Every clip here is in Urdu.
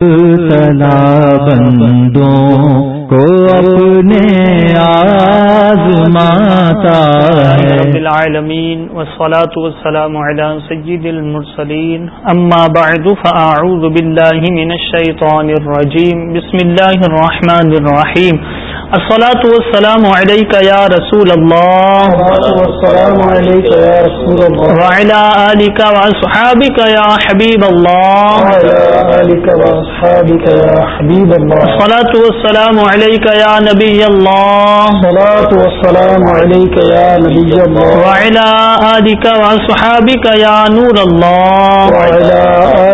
تلا بندوں کو اپنے آزماتا ہے۔ رب العالمین، والصلاة والسلام على سید المرسلین۔ اما بعد، فاعوذ باللہ من الشیطان الرجیم۔ بسم اللہ الرحمن الرحیم۔ الصلاة والسلام عليك يا رسول الله. والسلام عليك رسول وعلى آلك وأصحابك يا حبيب الله. الصلاة والسلام عليك يا نبي والسلام نور الله. وعلى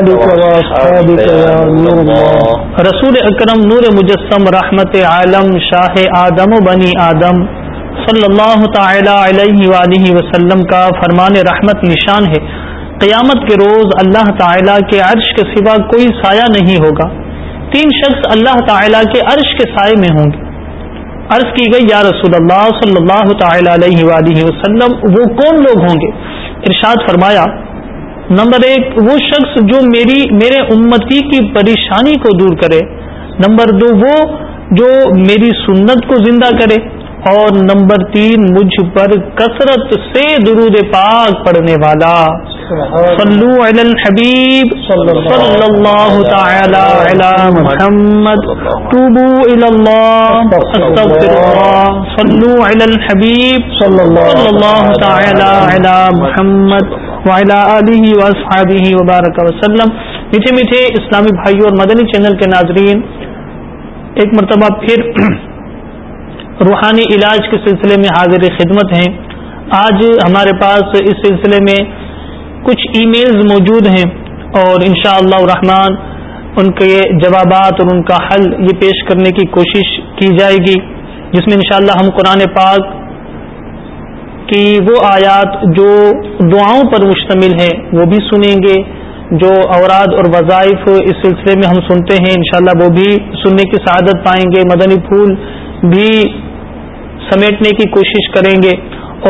آلك وأصحابك يا نور الله. رسول اکرم نور مجسم رحمت عالم شاہ آدم و بنی آدم صلی اللہ تعالی علیہ وآلہ وسلم کا فرمان رحمت نشان ہے۔ قیامت کے روز اللہ تعالی کے عرش کے سوا کوئی سایہ نہیں ہوگا۔ تین شخص اللہ تعالی کے عرش کے سائے میں ہوں گے۔ عرض کی گئی، یا رسول اللہ صلی اللہ تعالی علیہ وآلہ وسلم، وہ کون لوگ ہوں گے؟ ارشاد فرمایا، نمبر ایک، وہ شخص جو میری، میرے امتی کی پریشانی کو دور کرے۔ نمبر دو، وہ جو میری سنت کو زندہ کرے اور نمبر تین، مجھ پر کثرت سے درود پاک پڑھنے والا۔ صلو علی الحبیب۔ صلی اللہ تعالی علی محمد۔ توبو الی اللہ۔ استغفر اللہ صلو علی الحبیب۔ صلی اللہ تعالی علی محمد وعلی آلہ واصحابہ وبارک وسلم۔ میٹھے میٹھے اسلامی بھائیوں اور مدنی چینل کے ناظرین ایک مرتبہ پھر روحانی علاج کے سلسلے میں حاضر خدمت ہیں۔ آج ہمارے پاس اس سلسلے میں کچھ ای میلز موجود ہیں اور انشاءاللہ اللہ رحمان ان کے جوابات اور ان کا حل یہ پیش کرنے کی کوشش کی جائے گی، جس میں انشاءاللہ ہم قرآن پاک کی وہ آیات جو دعاؤں پر مشتمل ہیں وہ بھی سنیں گے۔ جو اوراد اور وظائف اس سلسلے میں ہم سنتے ہیں، انشاءاللہ وہ بھی سننے کی سعادت پائیں گے، مدنی پھول بھی سمیٹنے کی کوشش کریں گے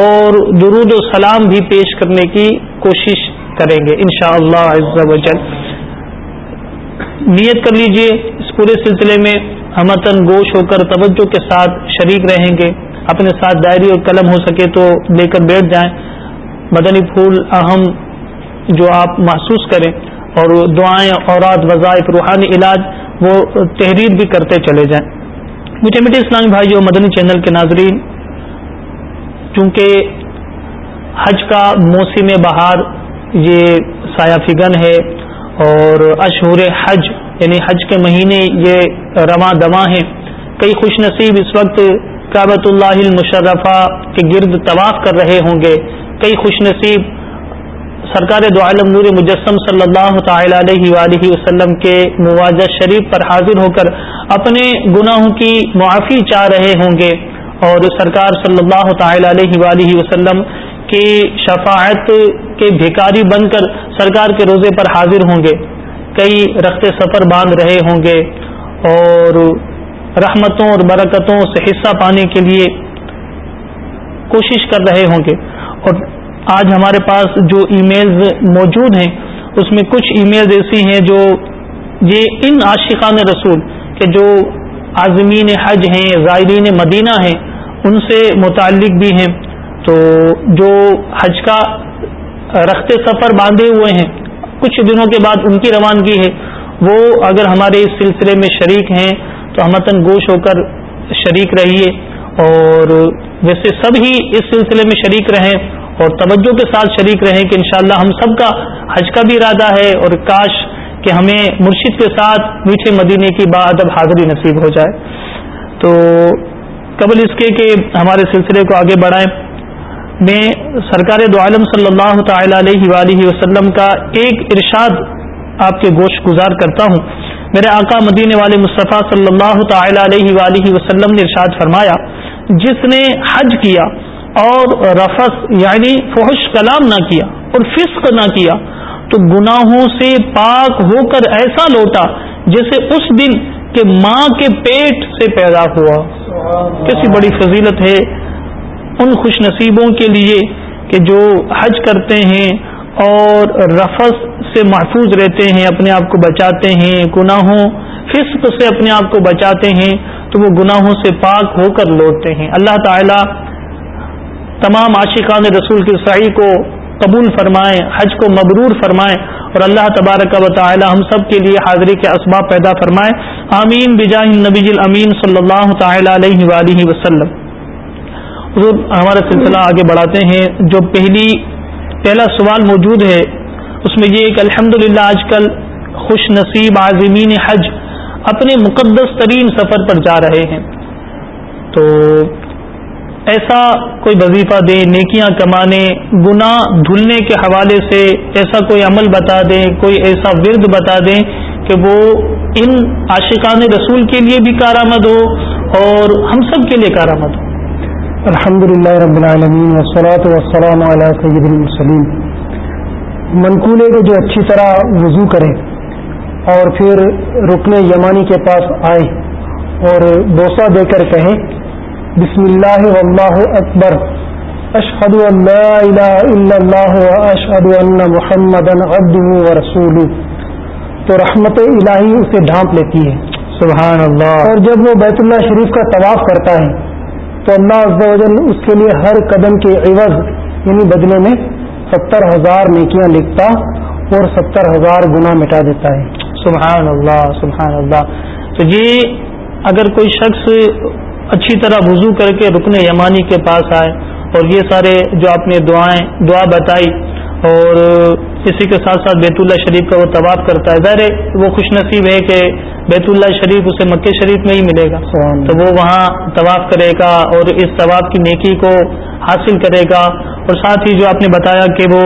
اور درود و سلام بھی پیش کرنے کی کوشش کریں گے، انشاءاللہ شاء اللہ نیت کر لیجیے، اس پورے سلسلے میں ہمتن گوش ہو کر توجہ کے ساتھ شریک رہیں گے۔ اپنے ساتھ ڈائری اور قلم ہو سکے تو لے کر بیٹھ جائیں۔ مدنی پھول اہم جو آپ محسوس کریں اور دعائیں اورات وظائف، روحانی علاج، وہ تحریر بھی کرتے چلے جائیں۔ میٹھے میٹھے اسلامی بھائی مدنی چینل کے ناظرین، چونکہ حج کا موسم بہار یہ سایہ فگن ہے اور اشہور حج یعنی حج کے مہینے یہ رواں دواں ہیں، کئی خوش نصیب اس وقت کابت اللہ المشرفہ کے گرد طواف کر رہے ہوں گے، کئی خوش نصیب سرکار دو عالم نور مجسم صلی اللہ تعالی علیہ وآلہ وسلم کے مواجہ شریف پر حاضر ہو کر اپنے گناہوں کی معافی چاہ رہے ہوں گے اور سرکار صلی اللہ تعالی علیہ وآلہ وسلم کی شفاعت کے بھیکاری بن کر سرکار کے روزے پر حاضر ہوں گے۔ کئی رخت سفر باندھ رہے ہوں گے اور رحمتوں اور برکتوں سے حصہ پانے کے لیے کوشش کر رہے ہوں گے۔ اور آج ہمارے پاس جو ای میلز موجود ہیں، اس میں کچھ ای میلز ایسی ہیں جو یہ ان عاشقان رسول کے جو عازمین حج ہیں، زائرین مدینہ ہیں، ان سے متعلق بھی ہیں۔ تو جو حج کا رخت سفر باندھے ہوئے ہیں، کچھ دنوں کے بعد ان کی روانگی ہے۔ وہ اگر ہمارے اس سلسلے میں شریک ہیں، تو ہمتن گوش ہو کر شریک رہیے۔ اور ویسے سب ہی اس سلسلے میں شریک رہیں۔ اور توجہ کے ساتھ شریک رہیں کہ انشاءاللہ ہم سب کا حج کا بھی ارادہ ہے اور کاش کہ ہمیں مرشد کے ساتھ میٹھے مدینے کی اب حاضری نصیب ہو جائے۔ تو قبل اس کے کہ ہمارے سلسلے کو آگے بڑھائیں، میں سرکار دو عالم صلی اللہ تعالی علیہ وآلہ وسلم کا ایک ارشاد آپ کے گوشت گزار کرتا ہوں۔ میرے آقا مدینے والے مصطفیٰ صلی اللہ تعالی علیہ وآلہ وسلم نے ارشاد فرمایا، جس نے حج کیا اور رفس یعنی فحش کلام نہ کیا اور فسق نہ کیا تو گناہوں سے پاک ہو کر ایسا لوٹا جیسے اس دن کے ماں کے پیٹ سے پیدا ہوا۔ کیسی بڑی فضیلت ہے ان خوش نصیبوں کے لیے کہ جو حج کرتے ہیں اور رفس سے محفوظ رہتے ہیں، اپنے آپ کو بچاتے ہیں، گناہوں، فسق سے اپنے آپ کو بچاتے ہیں، تو وہ گناہوں سے پاک ہو کر لوٹتے ہیں۔ اللہ تعالی تمام عاشقان رسول کی صحیح کو قبول فرمائیں، حج کو مبرور فرمائیں اور اللہ تبارک و تعالی ہم سب کے لیے حاضری کے اسباب پیدا فرمائیں آمین۔ بجاہ نبی الامین صلی اللہ تعالی علیہ وآلہ وسلم۔ حضور، ہمارا سلسلہ آگے بڑھاتے ہیں۔ جو پہلی، پہلا سوال موجود ہے، اس میں یہ کہ الحمد آج کل خوش نصیب عازمین حج اپنے مقدس ترین سفر پر جا رہے ہیں۔ تو ایسا کوئی وظیفہ دیں نیکیاں کمانے، گناہ دھلنے کے حوالے سے ایسا کوئی عمل بتا دیں کوئی ایسا ورد بتا دیں کہ وہ ان عاشقان رسول کے لیے بھی کارآمد ہو اور ہم سب کے لیے کارآمد ہو۔ الحمد للہ رب العالمین وسلاۃ وسلام علیہ سید المسلیم منقولے کو جو اچھی طرح وضو کریں اور پھر رکن یمانی کے پاس آئیں اور بوسہ دے کر کہیں بسم اللہ واللہ اکبر. اشہد اللہ الا اللہ ان محمد عبدہ ورسولہ تو رحمت الہی اسے ڈھانپ لیتی ہے. سبحان اللہ اور جب وہ بیت اللہ شریف کا طواف کرتا ہے تو اللہ عز و جل اس کے لیے ہر قدم کے عوض یعنی بدلے میں ستر ہزار نیکیاں لکھتا اور ستر ہزار گنا مٹا دیتا ہے۔ سبحان اللہ سبحان اللہ تو یہ اگر کوئی شخص اچھی طرح وضو کر کے رکن یمانی کے پاس آئے اور یہ سارے جو آپ نے دعائیں دعا بتائی اور اسی کے ساتھ ساتھ بیت اللہ شریف کا وہ طواف کرتا ہے ظاہر وہ خوش نصیب ہے کہ بیت اللہ شریف اسے مکہ شریف میں ہی ملے گا۔ تو وہ وہاں طواف کرے گا اور اس طواف کی نیکی کو حاصل کرے گا۔ اور ساتھ ہی جو آپ نے بتایا کہ وہ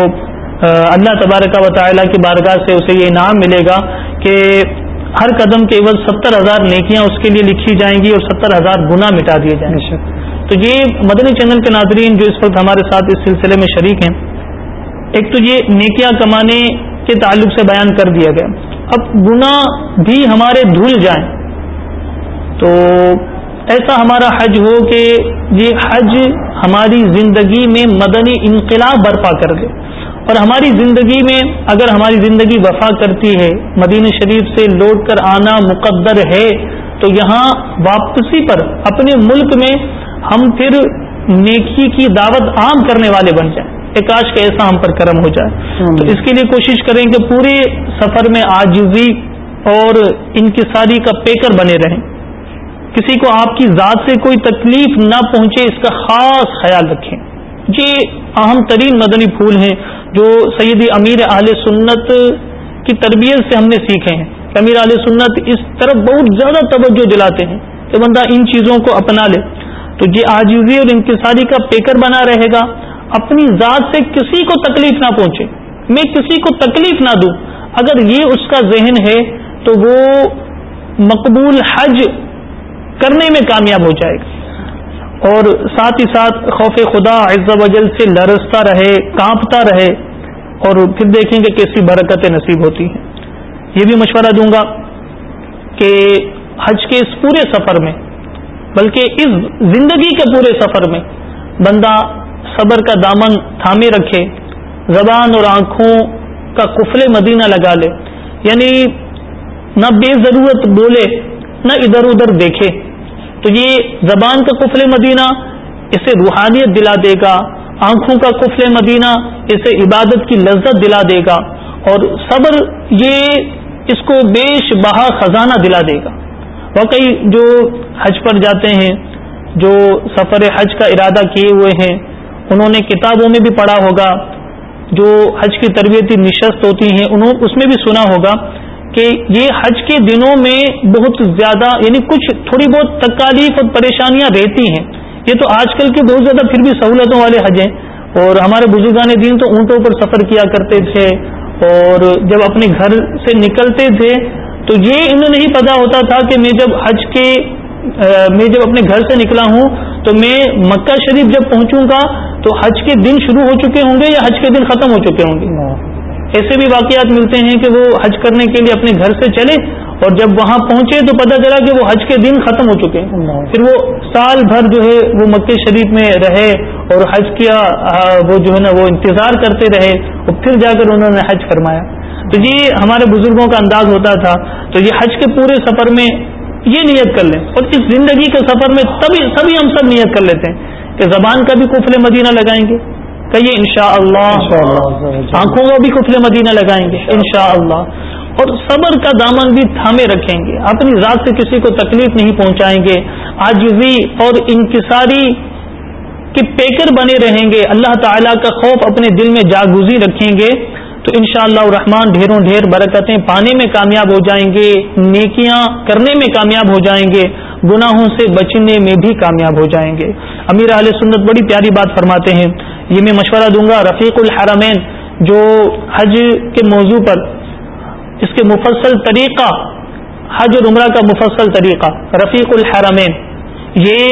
اللہ تبارک و تعالیٰ کی بارگاہ سے اسے یہ انعام ملے گا کہ ہر قدم کے عوض ستر ہزار نیکیاں اس کے لیے لکھی جائیں گی اور ستر ہزار گنا مٹا دیے جائیں گے۔ تو یہ مدنی چینل کے ناظرین جو اس وقت ہمارے ساتھ اس سلسلے میں شریک ہیں ایک تو یہ نیکیاں کمانے کے تعلق سے بیان کر دیا گیا۔ اب گنا بھی ہمارے دھل جائیں۔ تو ایسا ہمارا حج ہو کہ یہ حج ہماری زندگی میں مدنی انقلاب برپا کر دے۔ اور ہماری زندگی میں اگر ہماری زندگی وفا کرتی ہے مدین شریف سے لوٹ کر آنا مقدر ہے تو یہاں واپسی پر اپنے ملک میں ہم پھر نیکی کی دعوت عام کرنے والے بن جائیں۔ کاش کا ایسا ہم پر کرم ہو جائے۔ تو اس کے لیے کوشش کریں کہ پورے سفر میں آجزی اور انکساری کا پیکر بنے رہیں۔ کسی کو آپ کی ذات سے کوئی تکلیف نہ پہنچے اس کا خاص خیال رکھیں۔ یہ اہم ترین مدنی پھول ہیں جو سیدی امیر اہل سنت کی تربیت سے ہم نے سیکھے ہیں امیر اہل سنت اس طرف بہت زیادہ توجہ دلاتے ہیں کہ بندہ ان چیزوں کو اپنا لے۔ تو یہ آجزی اور انکساری کا پیکر بنا رہے گا۔ اپنی ذات سے کسی کو تکلیف نہ پہنچے۔ میں کسی کو تکلیف نہ دوں۔ اگر یہ اس کا ذہن ہے تو وہ مقبول حج کرنے میں کامیاب ہو جائے گا۔ اور ساتھ ہی ساتھ خوف خدا عز و جل سے لرزتا رہے، کانپتا رہے اور پھر دیکھیں گے کیسی برکتیں نصیب ہوتی ہیں۔ یہ بھی مشورہ دوں گا کہ حج کے اس پورے سفر میں، بلکہ اس زندگی کے پورے سفر میں بندہ صبر کا دامن تھامے رکھے، زبان اور آنکھوں کا کفل مدینہ لگا لے یعنی نہ بے ضرورت بولے، نہ ادھر ادھر دیکھے۔ تو یہ زبان کا کفل مدینہ، اسے روحانیت دلا دے گا، آنکھوں کا کفل مدینہ، اسے عبادت کی لذت دلا دے گا، اور صبر یہ اس کو بیش بہا خزانہ دلا دے گا۔ واقعی جو حج پر جاتے ہیں، جو سفر حج کا ارادہ کیے ہوئے ہیں، انہوں نے کتابوں میں بھی پڑھا ہوگا، جو حج کی تربیتی نشست ہوتی ہیں، انہوں اس میں بھی سنا ہوگا کہ یہ حج کے دنوں میں بہت زیادہ یعنی کچھ تھوڑی بہت تکالیف اور پریشانیاں رہتی ہیں۔ یہ تو آج کل کے بہت زیادہ پھر بھی سہولتوں والے حج ہیں۔ اور ہمارے بزرگان دین تو اونٹوں پر سفر کیا کرتے تھے۔ اور جب اپنے گھر سے نکلتے تھے، تو یہ انہیں نہیں پتا ہوتا تھا کہ میں جب حج کے میں جب اپنے گھر سے نکلا ہوں، تو میں مکہ شریف جب پہنچوں گا، تو حج کے دن شروع ہو چکے ہوں گے یا حج کے دن ختم ہو چکے ہوں گے؟ ایسے بھی واقعات ملتے ہیں کہ وہ حج کرنے کے لیے اپنے گھر سے چلے اور جب وہاں پہنچے تو پتہ چلا کہ وہ حج کے دن ختم ہو چکے ہیں۔ پھر وہ سال بھر جو ہے وہ مکہ شریف میں رہے اور حج کیا وہ جو ہے نا وہ انتظار کرتے رہے اور پھر جا کر انہوں نے حج فرمایا۔ تو یہ ہمارے بزرگوں کا انداز ہوتا تھا تو یہ حج کے پورے سفر میں یہ نیت کر لیں۔ اور اس زندگی کے سفر میں تبھی سبھی ہم سب نیت کر لیتے ہیں کہ زبان کا بھی کفل مدینہ لگائیں گے۔ کہیے ان شاء اللہ آنکھوں کا بھی کفل مدینہ لگائیں گے ان شاء اللہ اور صبر کا دامن بھی تھامے رکھیں گے۔ اپنی ذات سے کسی کو تکلیف نہیں پہنچائیں گے۔ آجزی اور انکساری کے پیکر بنے رہیں گے۔ اللہ تعالیٰ کا خوف اپنے دل میں جاگزی رکھیں گے۔ تو ان شاء اللہ رحمان ڈھیروں ڈھیر برکتیں پانے میں کامیاب ہو جائیں گے، نیکیاں کرنے میں کامیاب ہو جائیں گے، گناہوں سے بچنے میں بھی کامیاب ہو جائیں گے۔ امیر علیہ سنت بڑی پیاری بات فرماتے ہیں۔ یہ میں مشورہ دوں گا رفیق الحرمین جو حج کے موضوع پر اس کے مفصل طریقہ، حج اور عمرہ کا مفصل طریقہ، رفیق الحرمین۔ یہ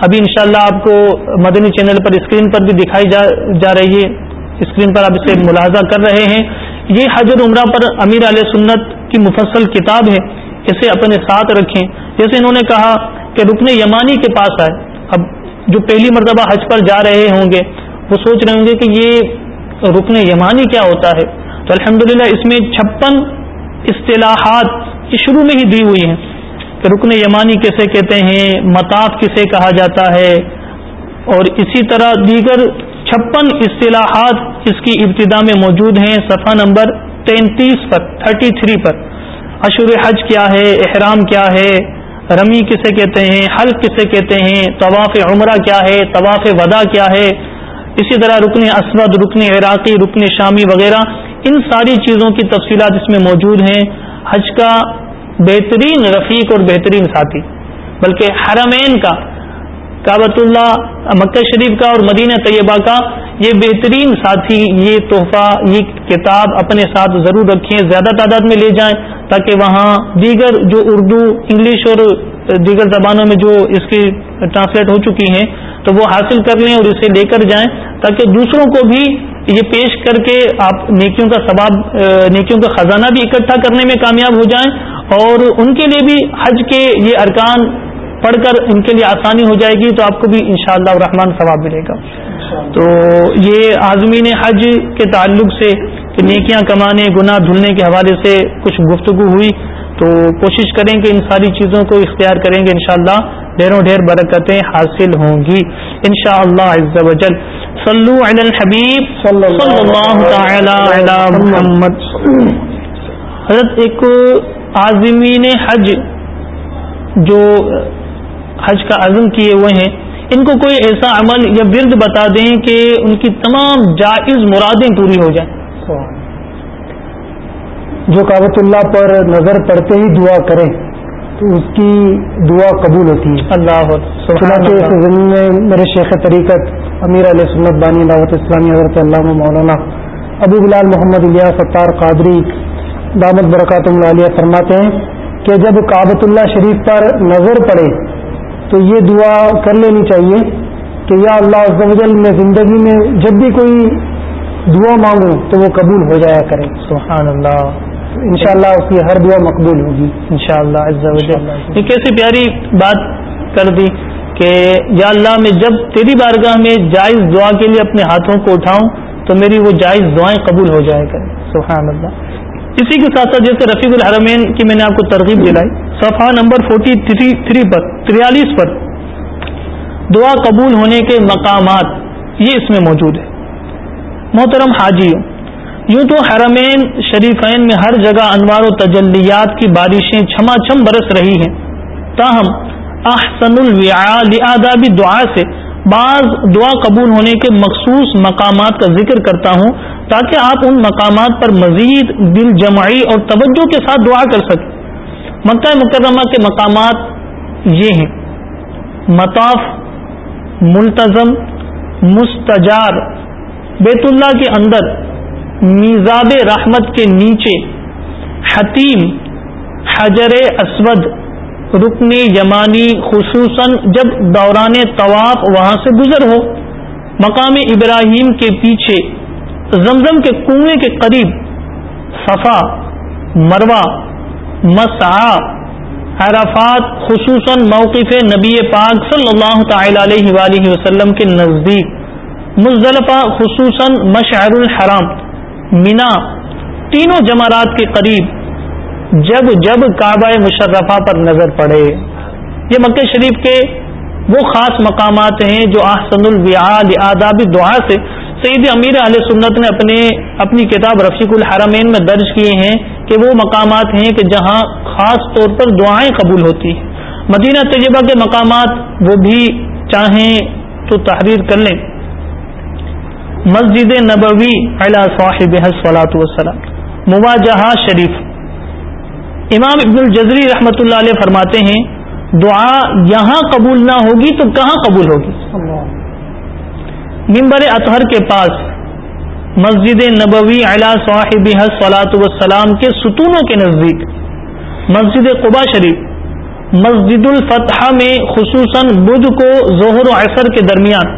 ابھی انشاءاللہ شاء آپ کو مدنی چینل پر اسکرین پر بھی دکھائی جا جا رہی ہے۔ اسکرین پر آپ اسے ملاحظہ کر رہے ہیں۔ یہ حج اور عمرہ پر امیر علیہ سنت کی مفصل کتاب ہے۔ اسے اپنے ساتھ رکھیں۔ جیسے انہوں نے کہا کہ رکن یمانی کے پاس آئے۔ اب جو پہلی مرتبہ حج پر جا رہے ہوں گے، وہ سوچ رہے ہوں گے کہ یہ رکن یمانی کیا ہوتا ہے۔ تو الحمدللہ اس میں چھپن اصطلاحات شروع میں ہی دی ہوئی ہیں۔ کہ رکن یمانی کیسے کہتے ہیں متاف کسے کہا جاتا ہے۔ اور اسی طرح دیگر چھپن اصطلاحات اس کی ابتدا میں موجود ہیں، صفحہ نمبر تینتیس پر، تھرٹی تھری پر۔ اشور حج کیا ہے، احرام کیا ہے، رمی کسے کہتے ہیں، حلق کسے کہتے ہیں، طواف عمرہ کیا ہے، طواف ودا کیا ہے۔ اسی طرح رکن اسود، رکن عراقی، رکن شامی وغیرہ، ان ساری چیزوں کی تفصیلات اس میں موجود ہیں۔ حج کا بہترین رفیق اور بہترین ساتھی، بلکہ حرمین کا کابت اللہ مکہ شریف کا اور مدینہ طیبہ کا، یہ بہترین ساتھی، یہ تحفہ، یہ کتاب اپنے ساتھ ضرور رکھیں، زیادہ تعداد میں لے جائیں تاکہ وہاں دیگر جو اردو، انگلش اور دیگر زبانوں میں جو اس کی ٹرانسلیٹ ہو چکی ہیں، تو وہ حاصل کر لیں اور اسے لے کر جائیں تاکہ دوسروں کو بھی یہ پیش کر کے آپ نیکیوں کا ثواب، نیکیوں کا خزانہ بھی اکٹھا کرنے میں کامیاب ہو جائیں اور ان کے لیے بھی حج کے یہ ارکان پڑھ کر ان کے لیے آسانی ہو جائے گی تو آپ کو بھی انشاءاللہ شاء رحمان ثواب ملے گا۔ تو یہ عازمین حج کے تعلق سے کہ نیکیاں کمانے، گناہ دھلنے کے حوالے سے کچھ گفتگو ہوئی۔ تو کوشش کریں کہ ان ساری چیزوں کو اختیار کریں گے انشاءاللہ۔ ڈھیروں ڈھیر برکتیں حاصل ہوں گی۔ انشاءاللہ شاء اللہ صلو علی الحبیب۔ صلی اللہ تعالی علی محمد۔ حضرت ایک عازمین حج جو حج کا عزم کیے ہوئے ہیں۔ ان کو کوئی ایسا عمل یا ورد بتا دیں کہ ان کی تمام جائز مرادیں پوری ہو جائیں۔ جو کابت اللہ پر نظر پڑتے ہی دعا کریں تو اس کی دعا قبول ہوتی ہے۔ اللہ زمین میں میرے شیخ طریقت امیر علیہ سنت بانی دعوت اسلامی حضرت اللہ مولانا ابو بلال محمد الیا ستار قادری دامت برکات العالیہ فرماتے ہیں کہ جب کابت اللہ شریف پر نظر پڑے تو یہ دعا کر لینی چاہیے کہ یا اللہ عزوجل میں زندگی میں جب بھی کوئی دعا مانگوں تو وہ قبول ہو جایا کرے۔ سبحان اللہ۔ انشاءاللہ اس کی ہر دعا مقبول ہوگی۔ انشاءاللہ شاء اللہ یہ کیسی پیاری بات کر دی کہ یا اللہ میں جب تیری بارگاہ میں جائز دعا کے لیے اپنے ہاتھوں کو اٹھاؤں تو میری وہ جائز دعائیں قبول ہو جائے کریں۔ سبحان اللہ۔ اسی کے ساتھ ساتھ جیسے رفیق الحرمین کی میں نے آپ کو ترغیب دلائی، صفحہ نمبر فورٹی تھری پر، تریالیس پر۔ دعا قبول ہونے کے مقامات یہ اس میں موجود ہے محترم حاجیوں، یوں تو حرمین شریفین میں ہر جگہ انوار و تجلیات کی بارشیں چھما چھم برس رہی ہیں۔ تاہم، احسن الویادابی دعا سے بعض دعا قبول ہونے کے مخصوص مقامات کا ذکر کرتا ہوں تاکہ آپ ان مقامات پر مزید دل جمعی اور توجہ کے ساتھ دعا کر سکیں۔ مکہ مکرمہ کے مقامات یہ ہیں۔ مطاف ملتظم مستجار، بیت اللہ کے اندر، میزاب رحمت کے نیچے، حتیم، حجر اسود رکن یمانی خصوصاً جب دوران طواف وہاں سے گزر ہو۔ مقام ابراہیم کے پیچھے، زمزم کے کنویں کے قریب، صفا مروا مسا عرفات، خصوصاً موقف نبی پاک صلی اللہ تعالی علیہ وآلہ وسلم کے نزدیک، مزدلفہ، خصوصاً مشعر الحرام، مینا، تینوں جمارات کے قریب۔ جب جب کعبہ مشرفہ پر نظر پڑے، یہ مکہ شریف کے وہ خاص مقامات ہیں جو احسن الوعال آداب دعا سے سعید امیر علیہ سنت نے اپنے، اپنی کتاب رفیق الحرمین میں درج کیے ہیں کہ وہ مقامات ہیں کہ جہاں خاص طور پر دعائیں قبول ہوتی ہیں۔ مدینہ طیبہ کے مقامات وہ بھی چاہیں تو تحریر کر لیں۔ مسجد نبوی علیہ صاحب صلاحت وسلام مواجہ شریف۔ امام ابن الجزری رحمۃ اللہ علیہ فرماتے ہیں، دعا یہاں قبول نہ ہوگی تو کہاں قبول ہوگی؟ ممبر اطہر کے پاس مسجد نبوی علا صاحب صلاحت وسلام کے ستونوں کے نزدیک مسجد قبا شریف، مسجد الفتح میں خصوصاً بدھ کو ظہر و عصر کے درمیان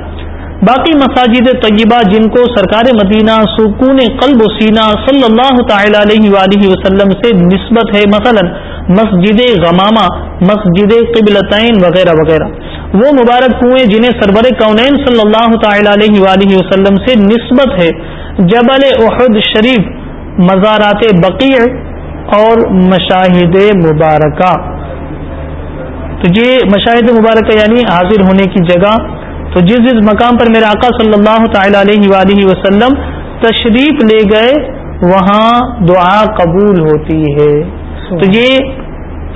باقی مساجد طیبہ جن کو سرکار مدینہ سکون قلب و سینہ صلی اللہ تعالی علیہ وآلہ وسلم سے نسبت ہے، مثلا مسجد غمامہ، مسجد قبلتین وغیرہ وغیرہ۔ وہ مبارک کنویں جنہیں سربر کونین صلی اللہ تعالی علیہ وآلہ وسلم سے نسبت ہے۔ جبل احد شریف، مزارات بقیع اور مشاہد مبارکہ۔ تو یہ مشاہد مبارکہ یعنی حاضر ہونے کی جگہ تو جس جس مقام پر میرے آقا صلی اللہ تعالی علیہ وآلہ وسلم تشریف لے گئے، وہاں دعا قبول ہوتی ہے۔ تو یہ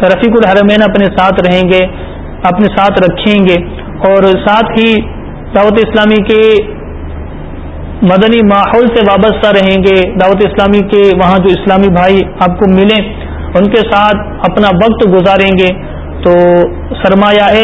رفیق الحرمین اپنے ساتھ رہیں گے، اپنے ساتھ رکھیں گے۔ اور ساتھ ہی دعوت اسلامی کے مدنی ماحول سے وابستہ رہیں گے۔ دعوت اسلامی کے وہاں جو اسلامی بھائی آپ کو ملیں، ان کے ساتھ اپنا وقت گزاریں گے۔ تو سرمایہ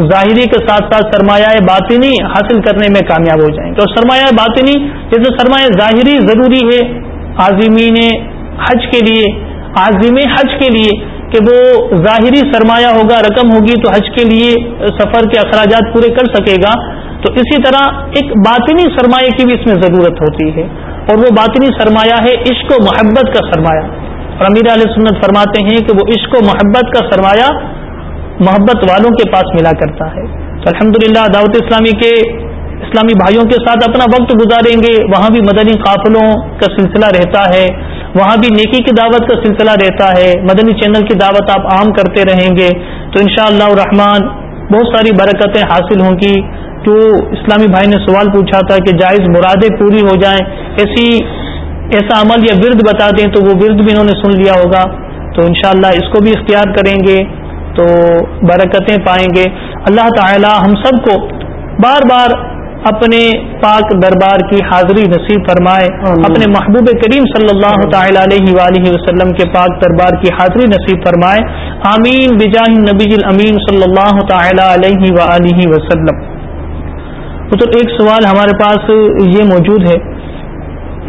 ظاہری کے ساتھ ساتھ سرمایہ باطنی حاصل کرنے میں کامیاب ہو جائیں گے۔ اور سرمایہ باطنی جیسے سرمایہ ظاہری ضروری ہے عظمین حج کے لیے عظیم حج کے لیے کہ وہ ظاہری سرمایہ ہوگا، رقم ہوگی تو حج کے لیے سفر کے اخراجات پورے کر سکے گا۔ تو اسی طرح ایک باطنی سرمایہ کی بھی اس میں ضرورت ہوتی ہے۔ اور وہ باطنی سرمایہ ہے عشق و محبت کا سرمایہ۔ اور امیر علیہ سنت فرماتے ہیں کہ وہ عشق و محبت کا سرمایہ محبت والوں کے پاس ملا کرتا ہے۔ تو الحمد دعوت اسلامی کے اسلامی بھائیوں کے ساتھ اپنا وقت گزاریں گے۔ وہاں بھی مدنی قافلوں کا سلسلہ رہتا ہے۔ وہاں بھی نیکی کی دعوت کا سلسلہ رہتا ہے۔ مدنی چینل کی دعوت آپ عام کرتے رہیں گے۔ تو ان شاء اللہ بہت ساری برکتیں حاصل ہوں گی۔ جو اسلامی بھائی نے سوال پوچھا تھا کہ جائز مرادیں پوری ہو جائیں، ایسی ایسا عمل یا ورد بتا دیں تو وہ ورد بھی انہوں نے سن لیا ہوگا۔ تو انشاءاللہ اس کو بھی اختیار کریں گے۔ تو برکتیں پائیں گے۔ اللہ تعالی ہم سب کو بار بار اپنے پاک دربار کی حاضری نصیب فرمائے۔ اپنے محبوب کریم صلی اللہ تعالی علیہ وآلہ وسلم کے پاک دربار کی حاضری نصیب فرمائے۔ آمین۔ بجاہ نبی الامین صلی اللہ تعالی علیہ وآلہ وسلم۔ تو ایک سوال ہمارے پاس یہ موجود ہے۔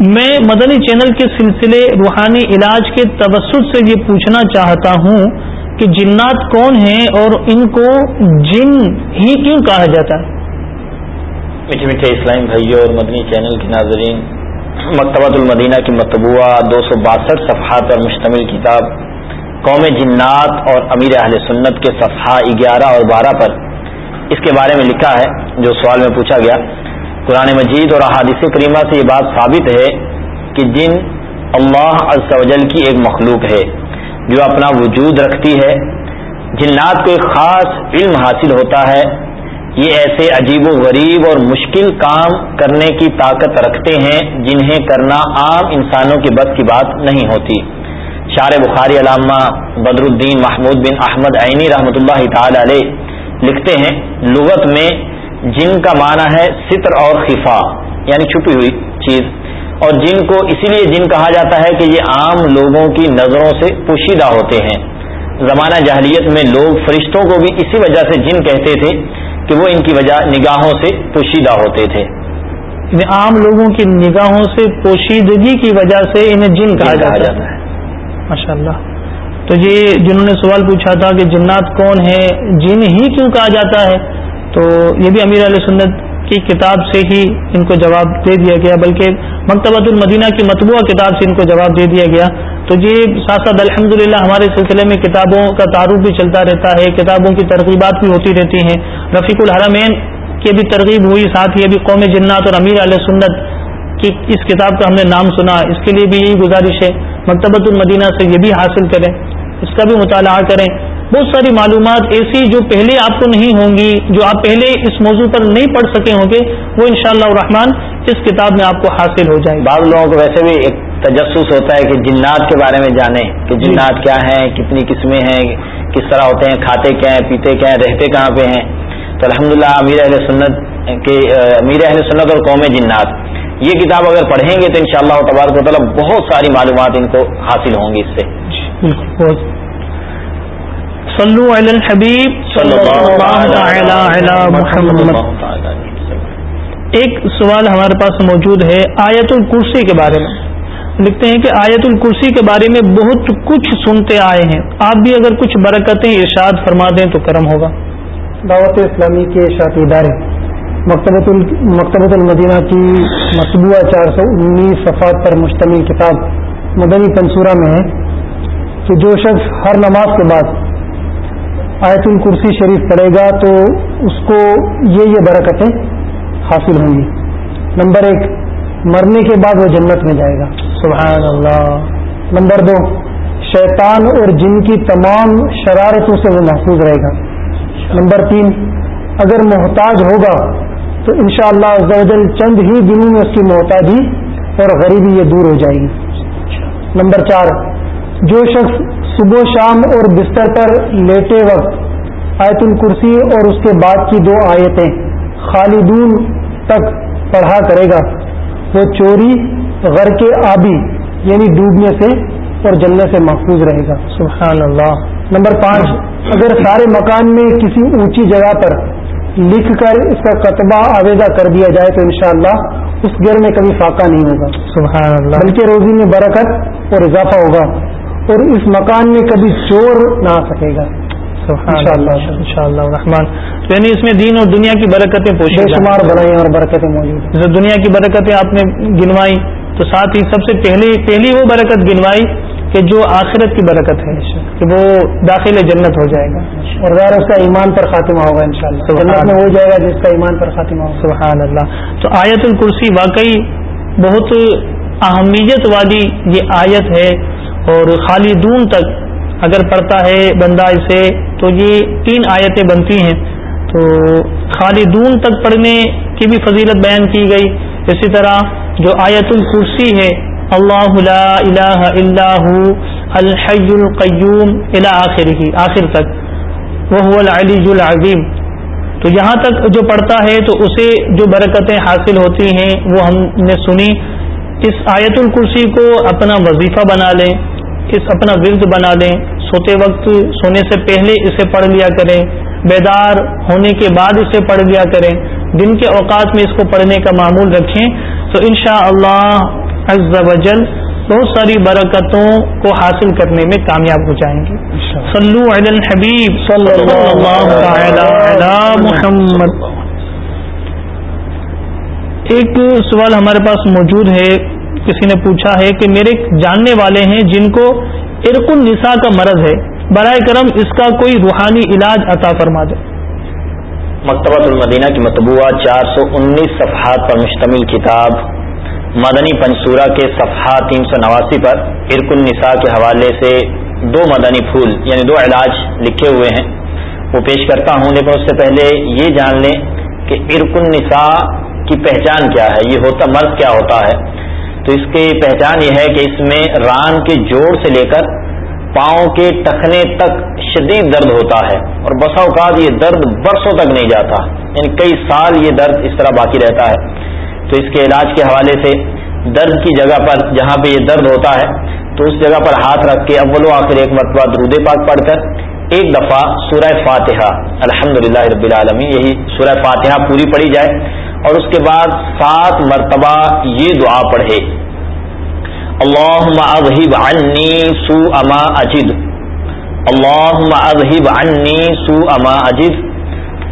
میں مدنی چینل کے سلسلے روحانی علاج کے توسط سے یہ پوچھنا چاہتا ہوں کہ جنات کون ہیں اور ان کو جن ہی کیوں کہا جاتا ہے؟ میٹھے میٹھے اسلام بھائیوں اور مدنی چینل کے ناظرین، مکتبۃ المدینہ کی متبوعہ دو سو باسٹھ صفحات پر مشتمل کتاب قوم جنات اور امیر اہل سنت کے صفحہ گیارہ اور بارہ پر اس کے بارے میں لکھا ہے، جو سوال میں پوچھا گیا۔ قرآن مجید اور احادیث کریمہ سے یہ بات ثابت ہے کہ جن اللہ عز و جل کی ایک مخلوق ہے۔ جو اپنا وجود رکھتی ہے۔ جنات کو ایک خاص علم حاصل ہوتا ہے۔ یہ ایسے عجیب و غریب اور مشکل کام کرنے کی طاقت رکھتے ہیں جنہیں کرنا عام انسانوں کے بس کی بات نہیں ہوتی۔ شار بخاری علامہ بدر الدین محمود بن احمد عینی رحمۃ اللہ تعالی علیہ لکھتے ہیں، لغت میں جن کا معنی ہے ستر اور خفا یعنی چھپی ہوئی چیز۔ اور جن کو اسی لیے جن کہا جاتا ہے کہ یہ عام لوگوں کی نظروں سے پوشیدہ ہوتے ہیں۔ زمانہ جہلیت میں لوگ فرشتوں کو بھی اسی وجہ سے جن کہتے تھے کہ وہ ان کی وجہ نگاہوں سے پوشیدہ ہوتے تھے۔ یعنی عام لوگوں کی نگاہوں سے پوشیدگی کی وجہ سے انہیں جن کہا جاتا ہے۔ ماشاء اللہ تو یہ جنہوں نے سوال پوچھا تھا کہ جنات کون ہیں جن ہی کیوں کہا جاتا ہے؟ تو یہ بھی امیر علیہ سنت کی کتاب سے ہی ان کو جواب دے دیا گیا، بلکہ مکتبۃ المدینہ کی مطبوعہ کتاب سے ان کو جواب دے دیا گیا۔ تو یہ ساتھ ساتھ الحمد ہمارے سلسلے میں کتابوں کا تعارف بھی چلتا رہتا ہے، کتابوں کی ترغیبات بھی ہوتی رہتی ہیں۔ رفیق الحرمین کی بھی ترغیب ہوئی، ساتھ ہی ابھی قوم جنات اور امیر علیہ سنت کی اس کتاب کا ہم نے نام سنا۔ اس کے لیے بھی یہی گزارش ہے، مکتبۃ المدینہ سے یہ بھی حاصل کریں، اس کا بھی مطالعہ کریں۔ بہت ساری معلومات ایسی جو پہلے آپ کو نہیں ہوں گی جو آپ پہلے اس موضوع پر نہیں پڑھ سکے ہوں گے وہ انشاءاللہ شاء الرحمان اس کتاب میں آپ کو حاصل ہو جائے بعض لوگوں کو ویسے بھی ایک تجسس ہوتا ہے کہ جنات کے بارے میں جانیں کہ جی۔ جنات کیا ہیں کتنی قسمیں ہیں کس طرح ہوتے ہیں کھاتے کیا ہیں پیتے کیا ہیں رہتے کہاں پہ ہیں۔ تو الحمدللہ امیر اہل سنت کے امیر اہل سنت اور قوم جنات یہ کتاب اگر پڑھیں گے تو انشاءاللہ شاء اللہ تبارک و بہت ساری معلومات ان کو حاصل ہوں گی اس سے۔ جی، صلو علی الحبیب ایک سوال ہمارے پاس موجود ہے آیت الکرسی کے بارے میں۔ لکھتے ہیں کہ آیت الکرسی کے بارے میں بہت کچھ سنتے آئے ہیں۔ آپ بھی اگر کچھ برکتیں ارشاد فرما دیں تو کرم ہوگا۔ دعوت اسلامی کے اشاعتی ادارے مکتبۃ مکتبۃ المدینہ کی مطبوعہ چار سو انیس صفحات پر مشتمل کتاب مدنی پنصورہ میں ہے کہ جو شخص ہر نماز کے بعد آیت الکرسی شریف پڑھے گا تو اس کو یہ یہ برکتیں حاصل ہوں گی۔ نمبر ایک، مرنے کے بعد وہ جنت میں جائے گا۔ سبحان اللہ نمبر دو، شیطان اور جن کی تمام شرارتوں سے وہ محفوظ رہے گا۔ نمبر تین، اگر محتاج ہوگا تو انشاءاللہ شاء اللہ چند ہی دنوں میں اس کی محتاجی اور غریبی یہ دور ہو جائے گی۔ نمبر چار جو شخص صبح شام اور بستر پر لیٹے وقت آیت الکرسی اور اس کے بعد کی دو آیتیں خالدون تک پڑھا کرے گا وہ چوری غر کے آبی یعنی ڈوبنے سے اور جلنے سے محفوظ رہے گا۔ سبحان اللہ۔ نمبر پانچ اگر سارے مکان میں کسی اونچی جگہ پر لکھ کر اس کا قطبہ آویزہ کر دیا جائے تو انشاءاللہ اس گھر میں کبھی فاقہ نہیں ہوگا۔ سبحان اللہ۔ بلکہ روزی میں برکت اور اضافہ ہوگا۔ اور اس مکان میں کبھی چور نہ آ سکے گا۔ ان شاء اللہ رحمان۔ یعنی اس میں دین اور دنیا کی برکتیں بے شمار بنائی اور برکتیں موجود ہیں۔ دنیا کی برکتیں آپ نے گنوائی تو ساتھ ہی سب سے پہلی پہلی وہ برکت گنوائی کہ جو آخرت کی برکت ہے کہ وہ داخل جنت ہو جائے گا۔ اور غیر اس کا ایمان پر خاتمہ ہوگا ان شاء اللہ میں ہو جائے گا جس کا ایمان پر خاتمہ ہوگا۔ سبحان اللہ۔ تو آیت الکرسی واقعی بہت اہمیت والی یہ آیت ہے۔ اور خالی دون تک اگر پڑھتا ہے بندہ اسے، تو یہ تین آیتیں بنتی ہیں۔ تو خالی دون تک پڑھنے کی بھی فضیلت بیان کی گئی۔ اسی طرح جو آیت الکرسی ہے، اللہ لا الہ الا ہو، الحی القیوم الى آخر ہی آخر تک وہ العلی العظیم۔ تو یہاں تک جو پڑھتا ہے، تو اسے جو برکتیں حاصل ہوتی ہیں، وہ ہم نے سنی۔ اس آیت الکرسی کو اپنا وظیفہ بنا لیں۔ اس اپنا ورد بنا لیں۔ سوتے وقت سونے سے پہلے اسے پڑھ لیا کریں۔ بیدار ہونے کے بعد اسے پڑھ لیا کریں۔ دن کے اوقات میں اس کو پڑھنے کا معمول رکھیں۔ تو ان شاء اللہ بہت ساری برکتوں کو حاصل کرنے میں کامیاب ہو جائیں گے۔ صلو علی الحبیب۔ صلی اللہ محمد۔ ایک سوال ہمارے پاس موجود ہے۔ کسی نے پوچھا ہے کہ میرے جاننے والے ہیں جن کو ارق النساء کا مرض ہے، برائے کرم اس کا کوئی روحانی علاج عطا فرما دے۔ مکتبۃ المدینہ کی مطبوعہ چار سو انیس صفحات پر مشتمل کتاب مدنی پنصورہ کے صفحات تین سو نواسی پر ارق النساء کے حوالے سے دو مدنی پھول یعنی دو علاج لکھے ہوئے ہیں۔ وہ پیش کرتا ہوں، لیکن اس سے پہلے یہ جان لیں کہ ارق النساء کی پہچان کیا ہے، یہ ہوتا مرض کیا ہوتا ہے۔ تو اس کی پہچان یہ ہے کہ اس میں ران کے جوڑ سے لے کر پاؤں کے ٹکنے تک شدید درد ہوتا ہے اور بسا اوقات یہ درد برسوں تک نہیں جاتا یعنی کئی سال یہ درد اس طرح باقی رہتا ہے۔ تو اس کے علاج کے حوالے سے درد کی جگہ پر جہاں پہ یہ درد ہوتا ہے، تو اس جگہ پر ہاتھ رکھ کے اول و آخر ایک مرتبہ درود پاک پڑھ کر ایک دفعہ سورہ فاتحہ الحمد للہ رب العالمین، یہی سورہ فاتحہ پوری پڑھی جائے۔ اور اس کے بعد سات مرتبہ یہ دعا پڑھے۔ اللہ اذهب عنی سو اما اجد۔ اللہ اذهب عنی سو اما اجد۔